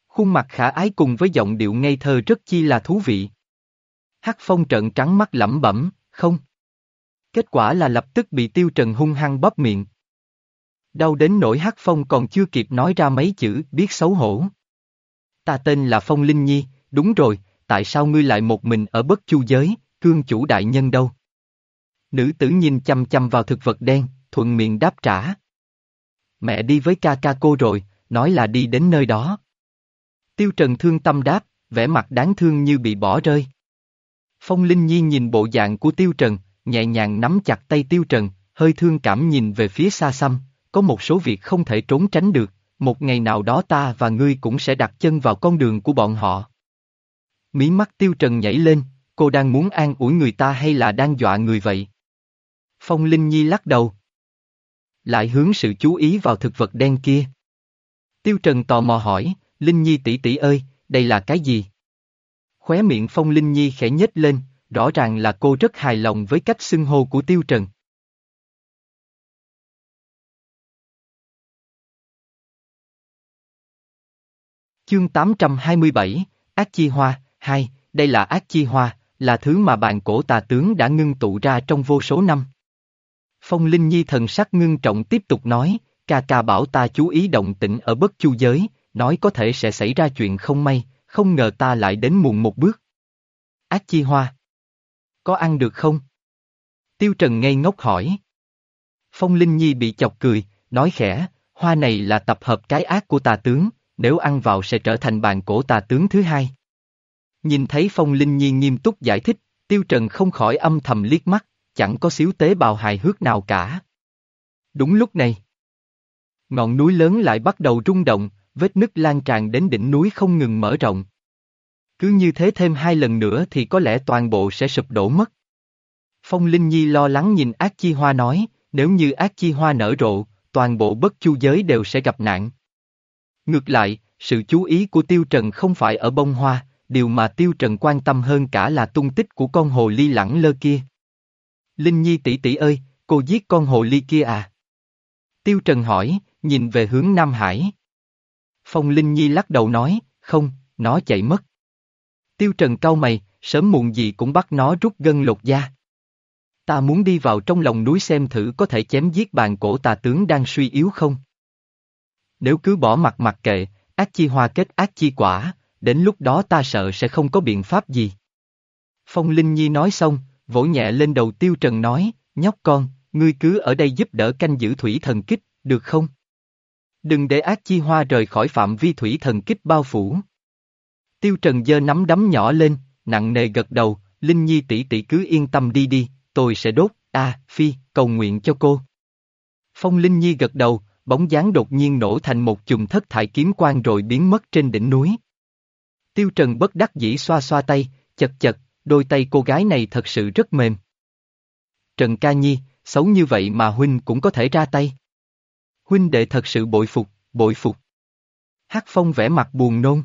Speaker 1: Khuôn mặt khả ái cùng với giọng điệu ngây thơ rất chi là thú vị. Hắc Phong trận trắng mắt lẩm bẩm, không. Kết quả là lập tức bị Tiêu Trần hung hăng bóp miệng. Đau đến nỗi Hắc Phong còn chưa kịp nói ra mấy chữ biết xấu hổ. Ta tên là Phong Linh Nhi, đúng rồi, tại sao ngươi lại một mình ở bất chu giới, cương chủ đại nhân đâu? Nữ tử nhìn chăm chăm vào thực vật đen, thuận miệng đáp trả. Mẹ đi với ca ca cô rồi, nói là đi đến nơi đó. Tiêu Trần thương tâm đáp, vẻ mặt đáng thương như bị bỏ rơi. Phong Linh Nhi nhìn bộ dạng của Tiêu Trần, nhẹ nhàng nắm chặt tay Tiêu Trần, hơi thương cảm nhìn về phía xa xăm, có một số việc không thể trốn tránh được, một ngày nào đó ta và ngươi cũng sẽ đặt chân vào con đường của bọn họ. Mí mắt Tiêu Trần nhảy lên, cô đang muốn an ủi người ta hay là đang dọa người vậy? Phong Linh Nhi lắc đầu. Lại hướng sự chú ý vào thực vật đen kia. Tiêu Trần tò mò hỏi, Linh Nhi tỷ tỷ ơi, đây là cái gì? Khóe miệng Phong Linh Nhi khẽ nhếch lên, rõ ràng là cô rất hài lòng với cách xưng hô của Tiêu Trần. Chương 827, Ác Chi Hoa, 2, đây là Ác Chi Hoa, là thứ mà bạn cổ tà tướng đã ngưng tụ ra trong vô số năm. Phong Linh Nhi thần sắc ngưng trọng tiếp tục nói, ca ca bảo ta chú ý động tĩnh ở bất chu giới, nói có thể sẽ xảy ra chuyện không may, không ngờ ta lại đến muộn một bước. Ác chi hoa. Có ăn được không? Tiêu Trần ngây ngốc hỏi. Phong Linh Nhi bị chọc cười, nói khẽ, hoa này là tập hợp cái ác của tà tướng, nếu ăn vào sẽ trở thành bàn cổ tà tướng thứ hai. Nhìn thấy Phong Linh Nhi nghiêm túc giải thích, Tiêu Trần không khỏi âm thầm liếc mắt, chẳng có xíu tế bào hài hước nào cả. Đúng lúc này, ngọn núi lớn lại bắt đầu rung động, vết nứt lan tràn đến đỉnh núi không ngừng mở rộng. Cứ như thế thêm hai lần nữa thì có lẽ toàn bộ sẽ sụp đổ mất. Phong Linh Nhi lo lắng nhìn ác chi hoa nói, nếu như ác chi hoa nở rộ, toàn bộ bất chu giới đều sẽ gặp nạn. Ngược lại, sự chú ý của Tiêu Trần không phải ở bông hoa, điều mà Tiêu Trần quan tâm hơn cả là tung tích của con hồ ly lẳng lơ kia. Linh Nhi tỷ tỷ ơi, cô giết con hồ ly kia à? Tiêu Trần hỏi, nhìn về hướng Nam Hải. Phong Linh Nhi lắc đầu nói, không, nó chạy mất. Tiêu Trần cau mày, sớm muộn gì cũng bắt nó rút gân lột da. Ta muốn đi vào trong lòng núi xem thử có thể chém giết bàn cổ tà tướng đang suy yếu không. Nếu cứ bỏ mặt mặc kệ, ác chi hoa kết ác chi quả, đến lúc đó ta sợ sẽ không có biện pháp gì. Phong Linh Nhi nói xong, vỗ nhẹ lên đầu Tiêu Trần nói, nhóc con, ngươi cứ ở đây giúp đỡ canh giữ thủy thần kích, được không? Đừng để ác chi hoa rời khỏi phạm vi thủy thần kích bao phủ. Tiêu Trần giơ nắm đấm nhỏ lên, nặng nề gật đầu, Linh Nhi tỷ tỷ cứ yên tâm đi đi, tôi sẽ đốt, a, phi, cầu nguyện cho cô. Phong Linh Nhi gật đầu, bóng dáng đột nhiên nổ thành một chùm thất thải kiếm quang rồi biến mất trên đỉnh núi. Tiêu Trần bất đắc dĩ xoa xoa tay, chật chật, đôi tay cô gái này thật sự rất mềm. Trần Ca Nhi, xấu như vậy mà Huynh cũng có thể ra tay. Huynh đệ thật sự bội phục, bội phục. Hắc Phong vẽ mặt buồn nôn.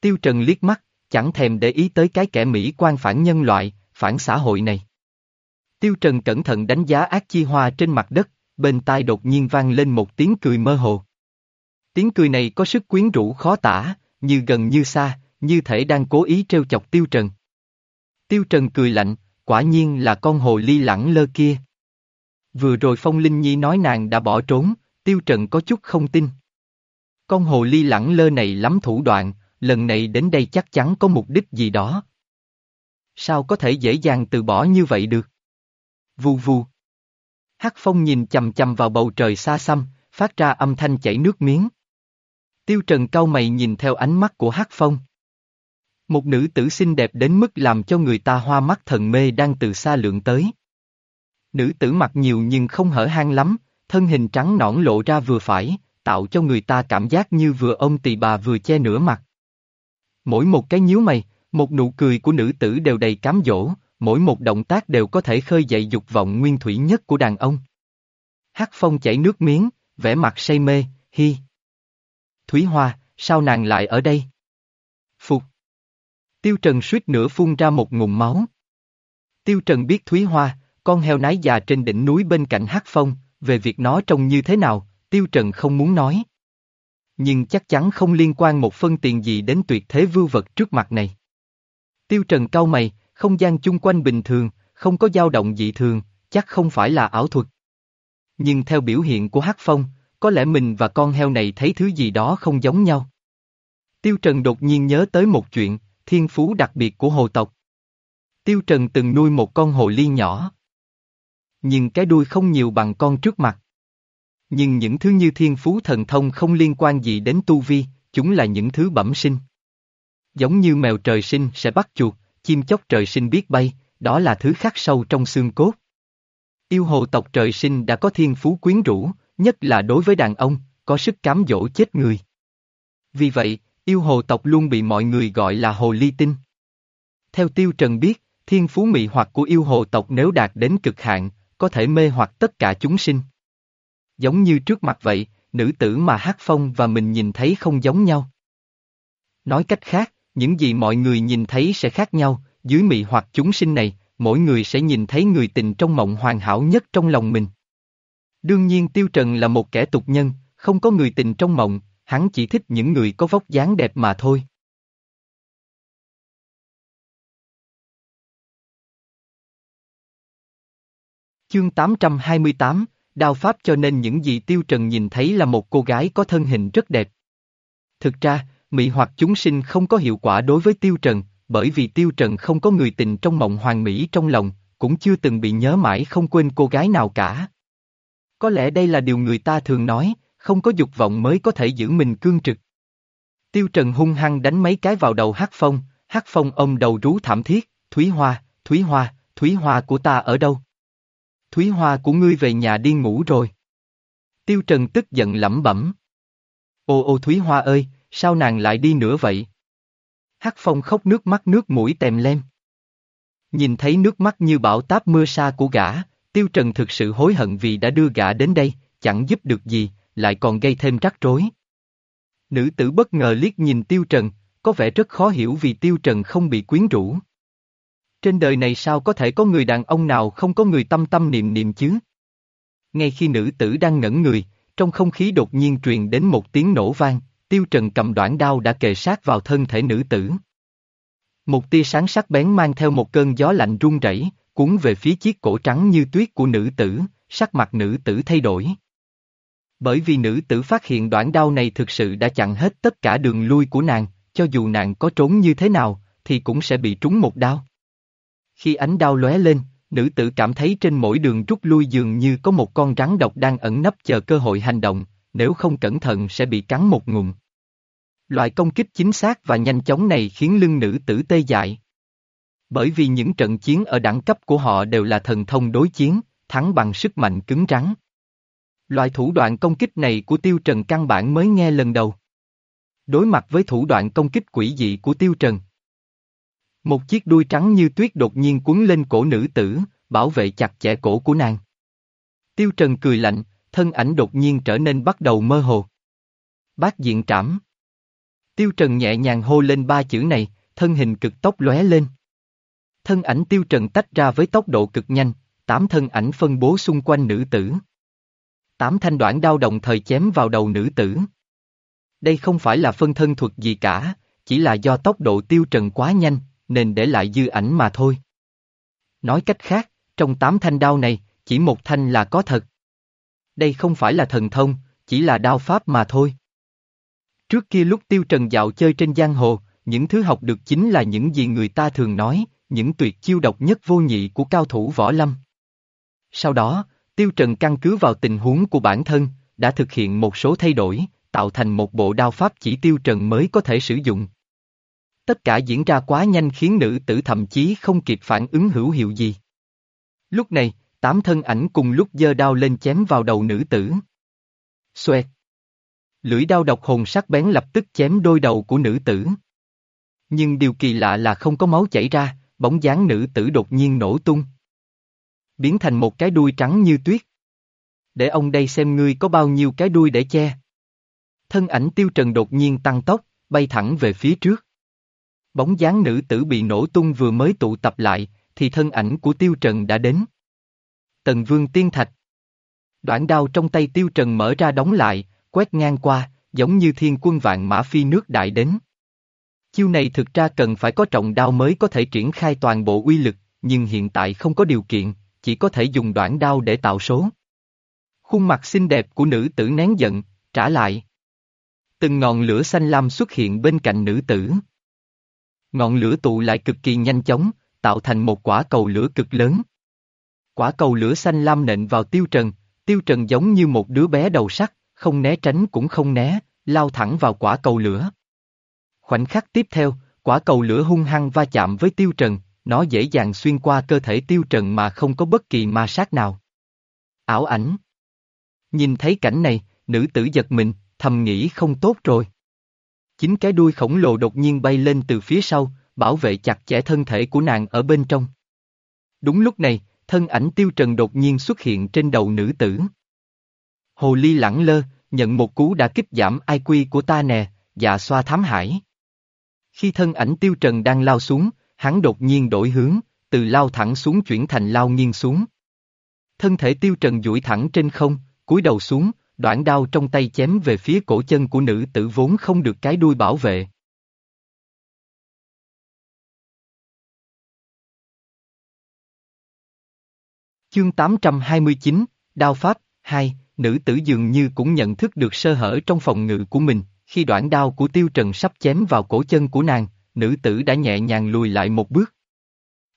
Speaker 1: Tiêu Trần liếc mắt, chẳng thèm để ý tới cái kẻ Mỹ quan phản nhân loại, phản xã hội này. Tiêu Trần cẩn thận đánh giá ác chi hoa trên mặt đất, bên tai đột nhiên vang lên một tiếng cười mơ hồ. Tiếng cười này có sức quyến rũ khó tả, như gần như xa, như thể đang cố ý trêu chọc Tiêu Trần. Tiêu Trần cười lạnh, quả nhiên là con hồ ly lẳng lơ kia. Vừa rồi Phong Linh Nhi nói nàng đã bỏ trốn, Tiêu Trần có chút không tin. Con hồ ly lẳng lơ này lắm thủ đoạn, lần này đến đây chắc chắn có mục đích gì đó. Sao có thể dễ dàng từ bỏ như vậy được? Vù vù. Hắc Phong nhìn chầm chầm vào bầu trời xa xăm, phát ra âm thanh chảy nước miếng. Tiêu Trần cau mày nhìn theo ánh mắt của Hắc Phong. Một nữ tử xinh đẹp đến mức làm cho người ta hoa mắt thần mê đang từ xa lượng tới. Nữ tử mặc nhiều nhưng không hở hang lắm, thân hình trắng nõn lộ ra vừa phải, tạo cho người ta cảm giác như vừa ông tỳ bà vừa che nửa mặt. Mỗi một cái nhíu mày, một nụ cười của nữ tử đều đầy cám dỗ, mỗi một động tác đều có thể khơi dậy dục vọng nguyên thủy nhất của đàn ông. Hắc phong chảy nước miếng, vẻ mặt say mê, hi. Thúy Hoa, sao nàng lại ở đây? Phục. Tiêu Trần suýt nữa phun ra một ngụm máu. Tiêu Trần biết Thúy Hoa, con heo nái già trên đỉnh núi bên cạnh Hắc Phong, về việc nó trông như thế nào, Tiêu Trần không muốn nói. Nhưng chắc chắn không liên quan một phân tiền gì đến tuyệt thế vưu vật trước mặt này. Tiêu Trần cau mày, không gian chung quanh bình thường, không có dao động dị thường, chắc không phải là ảo thuật. Nhưng theo biểu hiện của Hắc Phong, có lẽ mình và con heo này thấy thứ gì đó không giống nhau. Tiêu Trần đột nhiên nhớ tới một chuyện, thiên phú đặc biệt của hồ tộc. Tiêu Trần từng nuôi một con hồ ly nhỏ. Nhưng cái đuôi không nhiều bằng con trước mặt. Nhưng những thứ như thiên phú thần thông không liên quan gì đến tu vi, chúng là những thứ bẩm sinh. Giống như mèo trời sinh sẽ bắt chuột, chim chóc trời sinh biết bay, đó là thứ khắc sâu trong xương cốt. Yêu hồ tộc trời sinh đã có thiên phú quyến rũ, nhất là đối với đàn ông, có sức cám dỗ chết người. Vì vậy, yêu hồ tộc luôn bị mọi người gọi là hồ ly tinh. Theo Tiêu Trần biết, thiên phú mị hoặc của yêu hồ tộc nếu đạt đến cực hạn, có thể mê hoặc tất cả chúng sinh. Giống như trước mặt vậy, nữ tử mà hát phong và mình nhìn thấy không giống nhau. Nói cách khác, những gì mọi người nhìn thấy sẽ khác nhau, dưới mị hoặc chúng sinh này, mỗi người sẽ nhìn thấy người tình trong mộng hoàn hảo nhất trong lòng mình. Đương nhiên Tiêu Trần là một kẻ tục nhân, không có người tình trong mộng, hắn chỉ thích những người có vóc dáng đẹp mà thôi. Chương 828, Đao Pháp cho nên những gì Tiêu Trần nhìn thấy là một cô gái có thân hình rất đẹp. Thực ra, mỹ hoặc chúng sinh không có hiệu quả đối với Tiêu Trần, bởi vì Tiêu Trần không có người tình trong mộng hoàng mỹ trong lòng, cũng chưa từng bị nhớ mãi không quên cô gái nào cả. Có lẽ đây là điều người ta thường nói, không có dục vọng mới có thể giữ mình cương trực. Tiêu Trần hung hăng đánh mấy cái vào đầu Hắc Phong, Hắc Phong ôm đầu rú thảm thiết, Thúy Hoa, Thúy Hoa, Thúy Hoa của ta ở đâu? Thúy Hoa của ngươi về nhà đi ngủ rồi. Tiêu Trần tức giận lẩm bẩm. Ô ô Thúy Hoa ơi, sao nàng lại đi nữa vậy? Hắc Phong khóc nước mắt nước mũi tèm lem. Nhìn thấy nước mắt như bão táp mưa sa của gã, Tiêu Trần thực sự hối hận vì đã đưa gã đến đây, chẳng giúp được gì, lại còn gây thêm rắc rối. Nữ tử bất ngờ liếc nhìn Tiêu Trần, có vẻ rất khó hiểu vì Tiêu Trần không bị quyến rũ. Trên đời này sao có thể có người đàn ông nào không có người tâm tâm niệm niệm chứ? Ngay khi nữ tử đang ngẩn người, trong không khí đột nhiên truyền đến một tiếng nổ vang, Tiêu Trần cầm đoạn đao đã kề sát vào thân thể nữ tử. Một tia sáng sắc bén mang theo một cơn gió lạnh rung rẩy, cuốn về phía chiếc cổ trắng như tuyết của nữ tử, sắc mặt nữ tử thay đổi. Bởi vì nữ tử phát hiện đoạn đao này thực sự đã chặn hết tất cả đường lui của nàng, cho dù nàng có trốn như thế nào, thì cũng sẽ bị trúng một đao. Khi ánh đao lóe lên, nữ tử cảm thấy trên mỗi đường rút lui dường như có một con rắn độc đang ẩn nấp chờ cơ hội hành động, nếu không cẩn thận sẽ bị cắn một ngụm. Loại công kích chính xác và nhanh chóng này khiến lưng nữ tử tê dại. Bởi vì những trận chiến ở đẳng cấp của họ đều là thần thông đối chiến, thắng bằng sức mạnh cứng rắn. Loại thủ đoạn công kích này của Tiêu Trần căn bản mới nghe lần đầu. Đối mặt với thủ đoạn công kích quỷ dị của Tiêu Trần. Một chiếc đuôi trắng như tuyết đột nhiên cuốn lên cổ nữ tử, bảo vệ chặt chẽ cổ của nàng. Tiêu Trần cười lạnh, thân ảnh đột nhiên trở nên bắt đầu mơ hồ. Bác diện trảm. Tiêu Trần nhẹ nhàng hô lên ba chữ này, thân hình cực tốc lóe lên. Thân ảnh Tiêu Trần tách ra với tốc độ cực nhanh, tám thân ảnh phân bố xung quanh nữ tử. Tám thanh đoạn đao đồng thời chém vào đầu nữ tử. Đây không phải là phân thân thuật gì cả, chỉ là do tốc độ Tiêu Trần quá nhanh, nên để lại dư ảnh mà thôi. Nói cách khác, trong tám thanh đao này, chỉ một thanh là có thật. Đây không phải là thần thông, chỉ là đao pháp mà thôi. Trước kia lúc Tiêu Trần dạo chơi trên giang hồ, những thứ học được chính là những gì người ta thường nói, những tuyệt chiêu độc nhất vô nhị của cao thủ võ lâm. Sau đó, Tiêu Trần căn cứ vào tình huống của bản thân, đã thực hiện một số thay đổi, tạo thành một bộ đao pháp chỉ Tiêu Trần mới có thể sử dụng. Tất cả diễn ra quá nhanh khiến nữ tử thậm chí không kịp phản ứng hữu hiệu gì. Lúc này, tám thân ảnh cùng lúc giơ đao lên chém vào đầu nữ tử. Xoẹt. Lưỡi đao độc hồn sắc bén lập tức chém đôi đầu của nữ tử. Nhưng điều kỳ lạ là không có máu chảy ra, bóng dáng nữ tử đột nhiên nổ tung. Biến thành một cái đuôi trắng như tuyết. Để ông đây xem ngươi có bao nhiêu cái đuôi để che. Thân ảnh tiêu trần đột nhiên tăng tốc, bay thẳng về phía trước. Bóng dáng nữ tử bị nổ tung vừa mới tụ tập lại, thì thân ảnh của tiêu trần đã đến. Tần Vương Tiên Thạch Đoạn đao trong tay tiêu trần mở ra đóng lại, quét ngang qua, giống như thiên quân vạn mã phi nước đại đến. Chiêu này thực ra cần phải có trọng đao mới có thể triển khai toàn bộ uy lực, nhưng hiện tại không có điều kiện, chỉ có thể dùng đoạn đao để tạo số. Khuôn mặt xinh đẹp của nữ tử nén giận, trả lại. Từng ngọn lửa xanh lam xuất hiện bên cạnh nữ tử. Ngọn lửa tụ lại cực kỳ nhanh chóng, tạo thành một quả cầu lửa cực lớn. Quả cầu lửa xanh lam nện vào tiêu trần, tiêu trần giống như một đứa bé đầu sắt, không né tránh cũng không né, lao thẳng vào quả cầu lửa. Khoảnh khắc tiếp theo, quả cầu lửa hung hăng va chạm với tiêu trần, nó dễ dàng xuyên qua cơ thể tiêu trần mà không có bất kỳ ma sát nào. Ảo ảnh Nhìn thấy cảnh này, nữ tử giật mình, thầm nghĩ không tốt rồi. Chính cái đuôi khổng lồ đột nhiên bay lên từ phía sau, bảo vệ chặt chẽ thân thể của nàng ở bên trong. Đúng lúc này, thân ảnh tiêu trần đột nhiên xuất hiện trên đầu nữ tử. Hồ ly lẳng lơ, nhận một cú đã kích giảm IQ của ta nè, dạ xoa thám hải. Khi thân ảnh tiêu trần đang lao xuống, hắn đột nhiên đổi hướng, từ lao thẳng xuống chuyển thành lao nghiêng xuống. Thân thể tiêu trần duỗi thẳng trên không, cúi đầu xuống, đoạn đao trong tay chém về phía cổ chân của nữ tử vốn không được cái đuôi bảo vệ. Chương 829, Đao Pháp, 2, nữ tử dường như cũng nhận thức được sơ hở trong phòng ngự của mình, khi đoạn đao của tiêu trần sắp chém vào cổ chân của nàng, nữ tử đã nhẹ nhàng lùi lại một bước.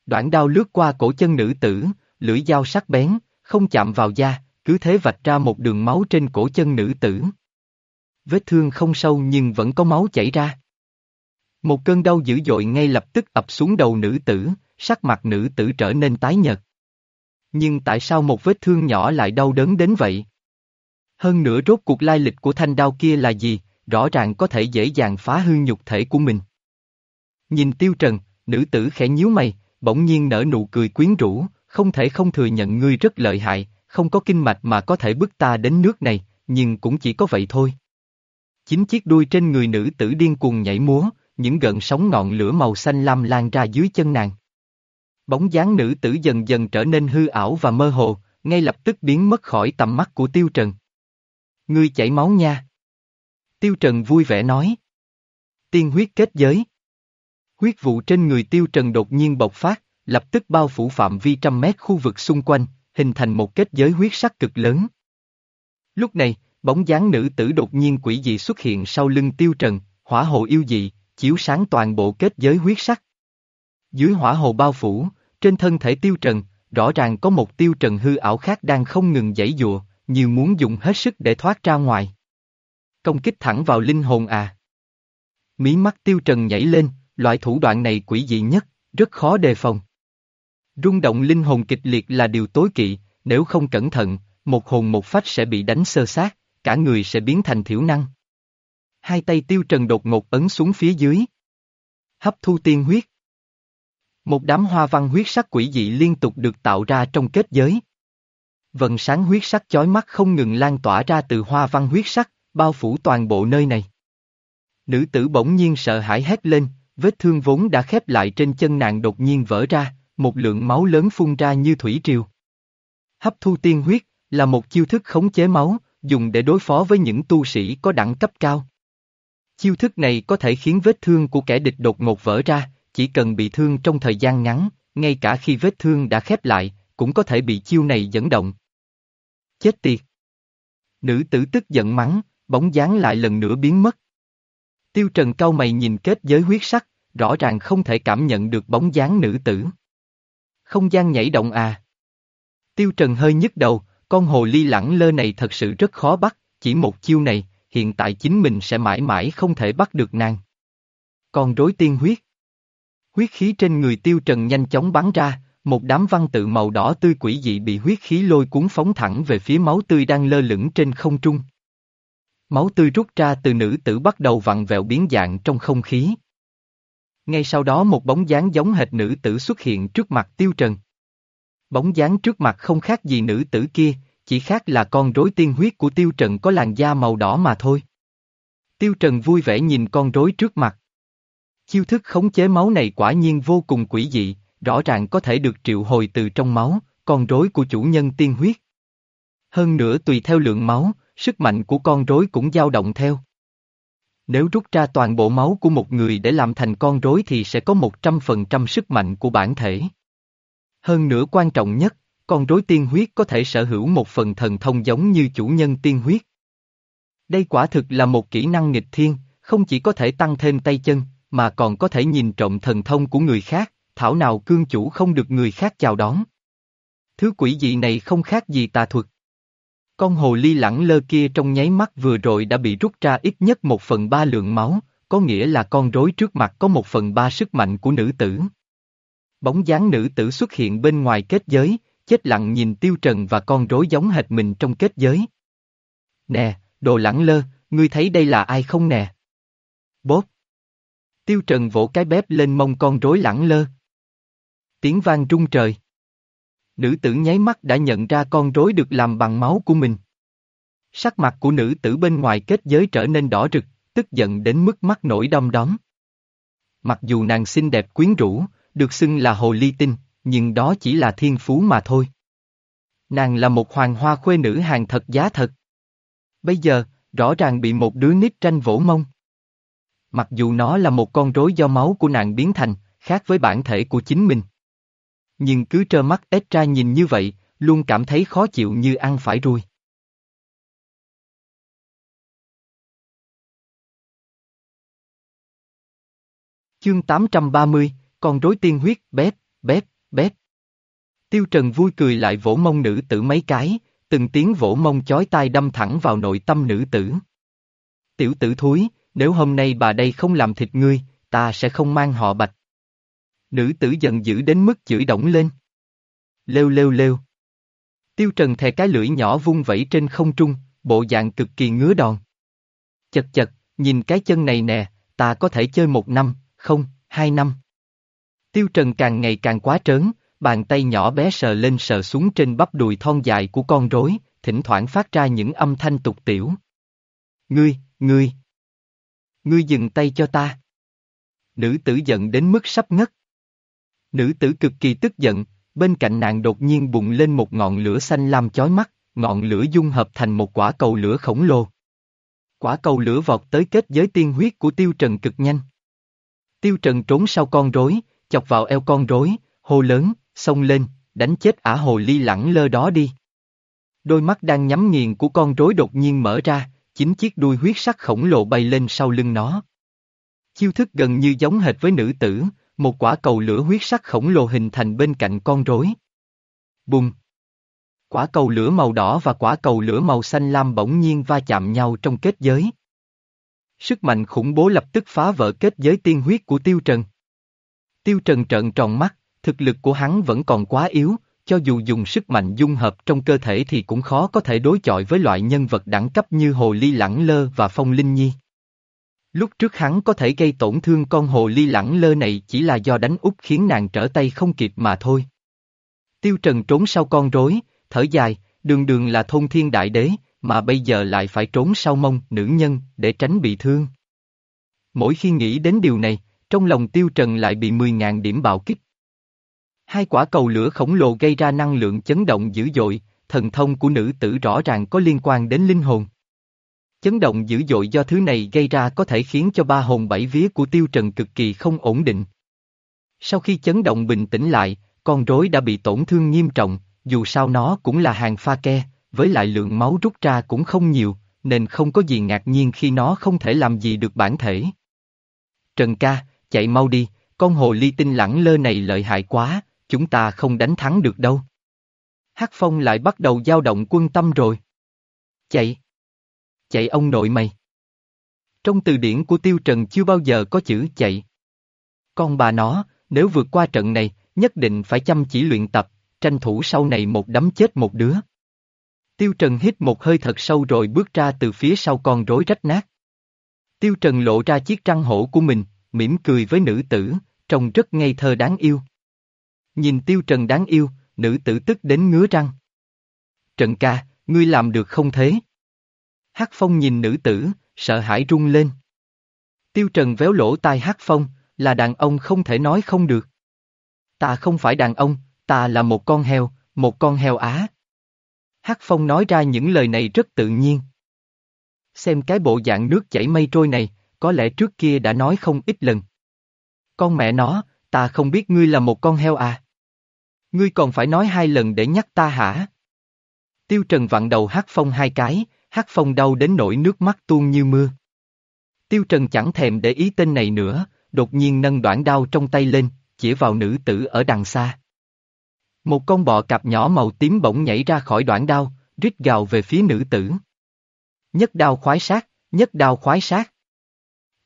Speaker 1: Đoạn đao lướt qua cổ chân nữ tử, lưỡi dao sắc bén, không chạm vào da, cứ thế vạch ra một đường máu trên cổ chân nữ tử. Vết thương không sâu nhưng vẫn có máu chảy ra. Một cơn đau dữ dội ngay lập tức ập xuống đầu nữ tử, sắc mặt nữ tử trở nên tái nhợt. Nhưng tại sao một vết thương nhỏ lại đau đớn đến vậy? Hơn nữa rốt cuộc lai lịch của thanh đao kia là gì, rõ ràng có thể dễ dàng phá hư nhục thể của mình. Nhìn tiêu trần, nữ tử khẽ nhíu mày, bỗng nhiên nở nụ cười quyến rũ, không thể không thừa nhận ngươi rất lợi hại, không có kinh mạch mà có thể bước ta đến nước này, nhưng cũng chỉ có vậy thôi. Chính chiếc đuôi trên người nữ tử điên cuồng nhảy múa, những gợn sóng ngọn lửa màu xanh lam lan ra dưới chân nàng. Bóng dáng nữ tử dần dần trở nên hư ảo và mơ hồ, ngay lập tức biến mất khỏi tầm mắt của Tiêu Trần. Ngươi chảy máu nha. Tiêu Trần vui vẻ nói. Tiên huyết kết giới. Huyết vụ trên người Tiêu Trần đột nhiên bộc phát, lập tức bao phủ phạm vi trăm mét khu vực xung quanh, hình thành một kết giới huyết sắc cực lớn. Lúc này, bóng dáng nữ tử đột nhiên quỷ dị xuất hiện sau lưng Tiêu Trần, hỏa hồ yêu dị, chiếu sáng toàn bộ kết giới huyết sắc. Dưới hỏa hồ bao phủ, trên thân thể Tiêu Trần, rõ ràng có một Tiêu Trần hư ảo khác đang không ngừng giãy dụa, như muốn dùng hết sức để thoát ra ngoài. Công kích thẳng vào linh hồn à. Mí mắt Tiêu Trần nhảy lên, loại thủ đoạn này quỷ dị nhất, rất khó đề phòng. Rung động linh hồn kịch liệt là điều tối kỵ, nếu không cẩn thận, một hồn một phách sẽ bị đánh sơ sát, cả người sẽ biến thành thiểu năng. Hai tay tiêu trần đột ngột ấn xuống phía dưới. Hấp thu tiên huyết. Một đám hoa văn huyết sắc quỷ dị liên tục được tạo ra trong kết giới. Vần sáng huyết sắc chói mắt không ngừng lan tỏa ra từ hoa văn huyết sắc, bao phủ toàn bộ nơi này. Nữ tử bỗng nhiên sợ hãi hét lên, vết thương vốn đã khép lại trên chân nàng đột nhiên vỡ ra, một lượng máu lớn phun ra như thủy triều. Hấp thu tiên huyết là một chiêu thức khống chế máu, dùng để đối phó với những tu sĩ có đẳng cấp cao. Chiêu thức này có thể khiến vết thương của kẻ địch đột ngột vỡ ra, chỉ cần bị thương trong thời gian ngắn, ngay cả khi vết thương đã khép lại, cũng có thể bị chiêu này dẫn động. Chết tiệt! Nữ tử tức giận mắng, bóng dáng lại lần nữa biến mất. Tiêu Trần cao mày nhìn kết giới huyết sắc, rõ ràng không thể cảm nhận được bóng dáng nữ tử. Không gian nhảy động à. Tiêu Trần hơi nhức đầu, con hồ ly lẳng lơ này thật sự rất khó bắt, chỉ một chiêu này, hiện tại chính mình sẽ mãi mãi không thể bắt được nàng. Còn rối tiên huyết. Huyết khí trên người Tiêu Trần nhanh chóng bắn ra, một đám văn tự màu đỏ tươi quỷ dị bị huyết khí lôi cuốn phóng thẳng về phía máu tươi đang lơ lửng trên không trung. Máu tươi rút ra từ nữ tử bắt đầu vặn vẹo biến dạng trong không khí. Ngay sau đó một bóng dáng giống hệt nữ tử xuất hiện trước mặt Tiêu Trần. Bóng dáng trước mặt không khác gì nữ tử kia, chỉ khác là con rối tiên huyết của Tiêu Trần có làn da màu đỏ mà thôi. Tiêu Trần vui vẻ nhìn con rối trước mặt. Chiêu thức khống chế máu này quả nhiên vô cùng quỷ dị, rõ ràng có thể được triệu hồi từ trong máu, con rối của chủ nhân tiên huyết. Hơn nữa tùy theo lượng máu, sức mạnh của con rối cũng dao động theo. Nếu rút ra toàn bộ máu của một người để làm thành con rối thì sẽ có 100% sức mạnh của bản thể. Hơn nữa quan trọng nhất, con rối tiên huyết có thể sở hữu một phần thần thông giống như chủ nhân tiên huyết. Đây quả thực là một kỹ năng nghịch thiên, không chỉ có thể tăng thêm tay chân, mà còn có thể nhìn trộm thần thông của người khác, thảo nào cương chủ không được người khác chào đón. Thứ quỷ dị này không khác gì tà thuật. Con hồ ly lẳng lơ kia trong nháy mắt vừa rồi đã bị rút ra ít nhất một phần ba lượng máu, có nghĩa là con rối trước mặt có một phần ba sức mạnh của nữ tử. Bóng dáng nữ tử xuất hiện bên ngoài kết giới, chết lặng nhìn tiêu trần và con rối giống hệt mình trong kết giới. Nè, đồ lẳng lơ, ngươi thấy đây là ai không nè? Bốp. Tiêu trần vỗ cái bếp lên mông con rối lẳng lơ. Tiếng vang rung trời. Nữ tử nháy mắt đã nhận ra con rối được làm bằng máu của mình. Sắc mặt của nữ tử bên ngoài kết giới trở nên đỏ rực, tức giận đến mức mắt nổi đom đóm. Mặc dù nàng xinh đẹp quyến rũ, được xưng là hồ ly tinh, nhưng đó chỉ là thiên phú mà thôi. Nàng là một hoàng hoa khuê nữ hàng thật giá thật. Bây giờ, rõ ràng bị một đứa nít tranh vỗ mông. Mặc dù nó là một con rối do máu của nàng biến thành, khác với bản thể của chính mình. Nhưng cứ trơ mắt ếch ra nhìn như vậy, luôn cảm thấy khó chịu như ăn phải ruồi. Chương 830, con rối tiên huyết, bếp, bếp, bếp. Tiêu Trần vui cười lại vỗ mông nữ tử mấy cái, từng tiếng vỗ mông chói tai đâm thẳng vào nội tâm nữ tử. Tiểu tử thúi, nếu hôm nay bà đây không làm thịt ngươi, ta sẽ không mang họ bạch. Nữ tử giận dữ đến mức chửi động lên. Lêu lêu lêu. Tiêu Trần thè cái lưỡi nhỏ vung vẩy trên không trung, bộ dạng cực kỳ ngứa đòn. Chật chật, nhìn cái chân này nè, ta có thể chơi một năm, không, hai năm. Tiêu Trần càng ngày càng quá trớn, bàn tay nhỏ bé sờ lên sờ xuống trên bắp đùi thon dài của con rối, thỉnh thoảng phát ra những âm thanh tục tiểu. Ngươi, ngươi! Ngươi dừng tay cho ta! Nữ tử giận đến mức sắp ngất. Nữ tử cực kỳ tức giận, bên cạnh nàng đột nhiên bùng lên một ngọn lửa xanh lam chói mắt, ngọn lửa dung hợp thành một quả cầu lửa khổng lồ. Quả cầu lửa vọt tới kết giới tiên huyết của Tiêu Trần cực nhanh. Tiêu Trần trốn sau con rối, chọc vào eo con rối, hô lớn, xông lên, đánh chết ả hồ ly lẳng lơ đó đi. Đôi mắt đang nhắm nghiền của con rối đột nhiên mở ra, chín chiếc đuôi huyết sắc khổng lồ bay lên sau lưng nó. Chiêu thức gần như giống hệt với nữ tử, một quả cầu lửa huyết sắc khổng lồ hình thành bên cạnh con rối. Bùng! Quả cầu lửa màu đỏ và quả cầu lửa màu xanh lam bỗng nhiên va chạm nhau trong kết giới. Sức mạnh khủng bố lập tức phá vỡ kết giới tiên huyết của Tiêu Trần. Tiêu Trần trợn tròn mắt, thực lực của hắn vẫn còn quá yếu, cho dù dùng sức mạnh dung hợp trong cơ thể thì cũng khó có thể đối chọi với loại nhân vật đẳng cấp như Hồ Ly Lẳng Lơ và Phong Linh Nhi. Lúc trước hắn có thể gây tổn thương con hồ ly lẳng lơ này chỉ là do đánh úp khiến nàng trở tay không kịp mà thôi. Tiêu Trần trốn sau con rối, thở dài, đường đường là thôn thiên đại đế, mà bây giờ lại phải trốn sau mông nữ nhân để tránh bị thương. Mỗi khi nghĩ đến điều này, trong lòng Tiêu Trần lại bị 10.000 điểm bạo kích. Hai quả cầu lửa khổng lồ gây ra năng lượng chấn động dữ dội, thần thông của nữ tử rõ ràng có liên quan đến linh hồn. Chấn động dữ dội do thứ này gây ra có thể khiến cho ba hồn bảy vía của Tiêu Trần cực kỳ không ổn định. Sau khi chấn động bình tĩnh lại, con rối đã bị tổn thương nghiêm trọng, dù sao nó cũng là hàng pha ke, với lại lượng máu rút ra cũng không nhiều, nên không có gì ngạc nhiên khi nó không thể làm gì được bản thể. Trần ca, chạy mau đi, con hồ ly tinh lẳng lơ này lợi hại quá, chúng ta không đánh thắng được đâu. Hắc Phong lại bắt đầu dao động quân tâm rồi. Chạy. Chạy ông nội mày. Trong từ điển của Tiêu Trần chưa bao giờ có chữ chạy. Con bà nó, nếu vượt qua trận này, nhất định phải chăm chỉ luyện tập, tranh thủ sau này một đấm chết một đứa. Tiêu Trần hít một hơi thật sâu rồi bước ra từ phía sau con rối rách nát. Tiêu Trần lộ ra chiếc răng hổ của mình, mỉm cười với nữ tử, trông rất ngây thơ đáng yêu. Nhìn Tiêu Trần đáng yêu, nữ tử tức đến ngứa răng. Trần ca, ngươi làm được không thế? Hắc Phong nhìn nữ tử, sợ hãi run lên. Tiêu Trần véo lỗ tai Hắc Phong, là đàn ông không thể nói không được. Ta không phải đàn ông, ta là một con heo, một con heo á. Hắc Phong nói ra những lời này rất tự nhiên. Xem cái bộ dạng nước chảy mây trôi này, có lẽ trước kia đã nói không ít lần. Con mẹ nó, ta không biết ngươi là một con heo à. Ngươi còn phải nói hai lần để nhắc ta hả? Tiêu Trần vặn đầu hát Phong hai cái, hát Phong đau đến nỗi nước mắt tuôn như mưa. Tiêu Trần chẳng thèm để ý tên này nữa, đột nhiên nâng đoạn đao trong tay lên, chỉ vào nữ tử ở đằng xa. Một con bọ cạp nhỏ màu tím bỗng nhảy ra khỏi đoạn đao, rít gào về phía nữ tử. Nhất đao khoái sát, nhất đao khoái sát.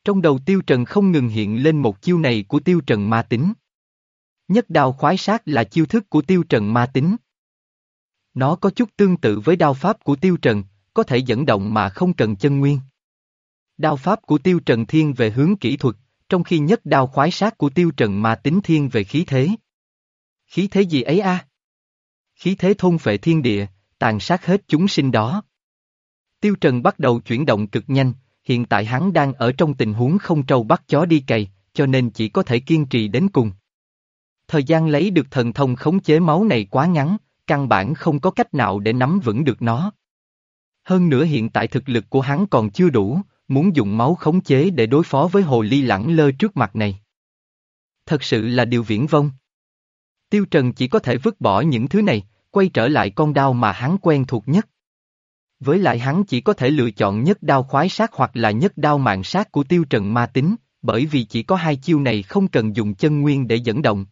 Speaker 1: Trong đầu Tiêu Trần không ngừng hiện lên một chiêu này của Tiêu Trần ma tính. Nhất đao khoái sát là chiêu thức của Tiêu Trần ma tính. Nó có chút tương tự với đao pháp của Tiêu Trần, có thể dẫn động mà không cần chân nguyên. Đao pháp của Tiêu Trần thiên về hướng kỹ thuật, trong khi nhất đao khoái sát của Tiêu Trần ma tính thiên về khí thế. Khí thế gì ấy a? Khí thế thôn phệ thiên địa, tàn sát hết chúng sinh đó. Tiêu Trần bắt đầu chuyển động cực nhanh, hiện tại hắn đang ở trong tình huống không trâu bắt chó đi cày, cho nên chỉ có thể kiên trì đến cùng. Thời gian lấy được thần thông khống chế máu này quá ngắn, căn bản không có cách nào để nắm vững được nó. Hơn nữa hiện tại thực lực của hắn còn chưa đủ, muốn dùng máu khống chế để đối phó với hồ ly lẳng lơ trước mặt này. Thật sự là điều viễn vông. Tiêu Trần chỉ có thể vứt bỏ những thứ này, quay trở lại con đao mà hắn quen thuộc nhất. Với lại hắn chỉ có thể lựa chọn nhất đao khoái sát hoặc là nhất đao mạng sát của Tiêu Trần ma tính, bởi vì chỉ có hai chiêu này không cần dùng chân nguyên để dẫn động,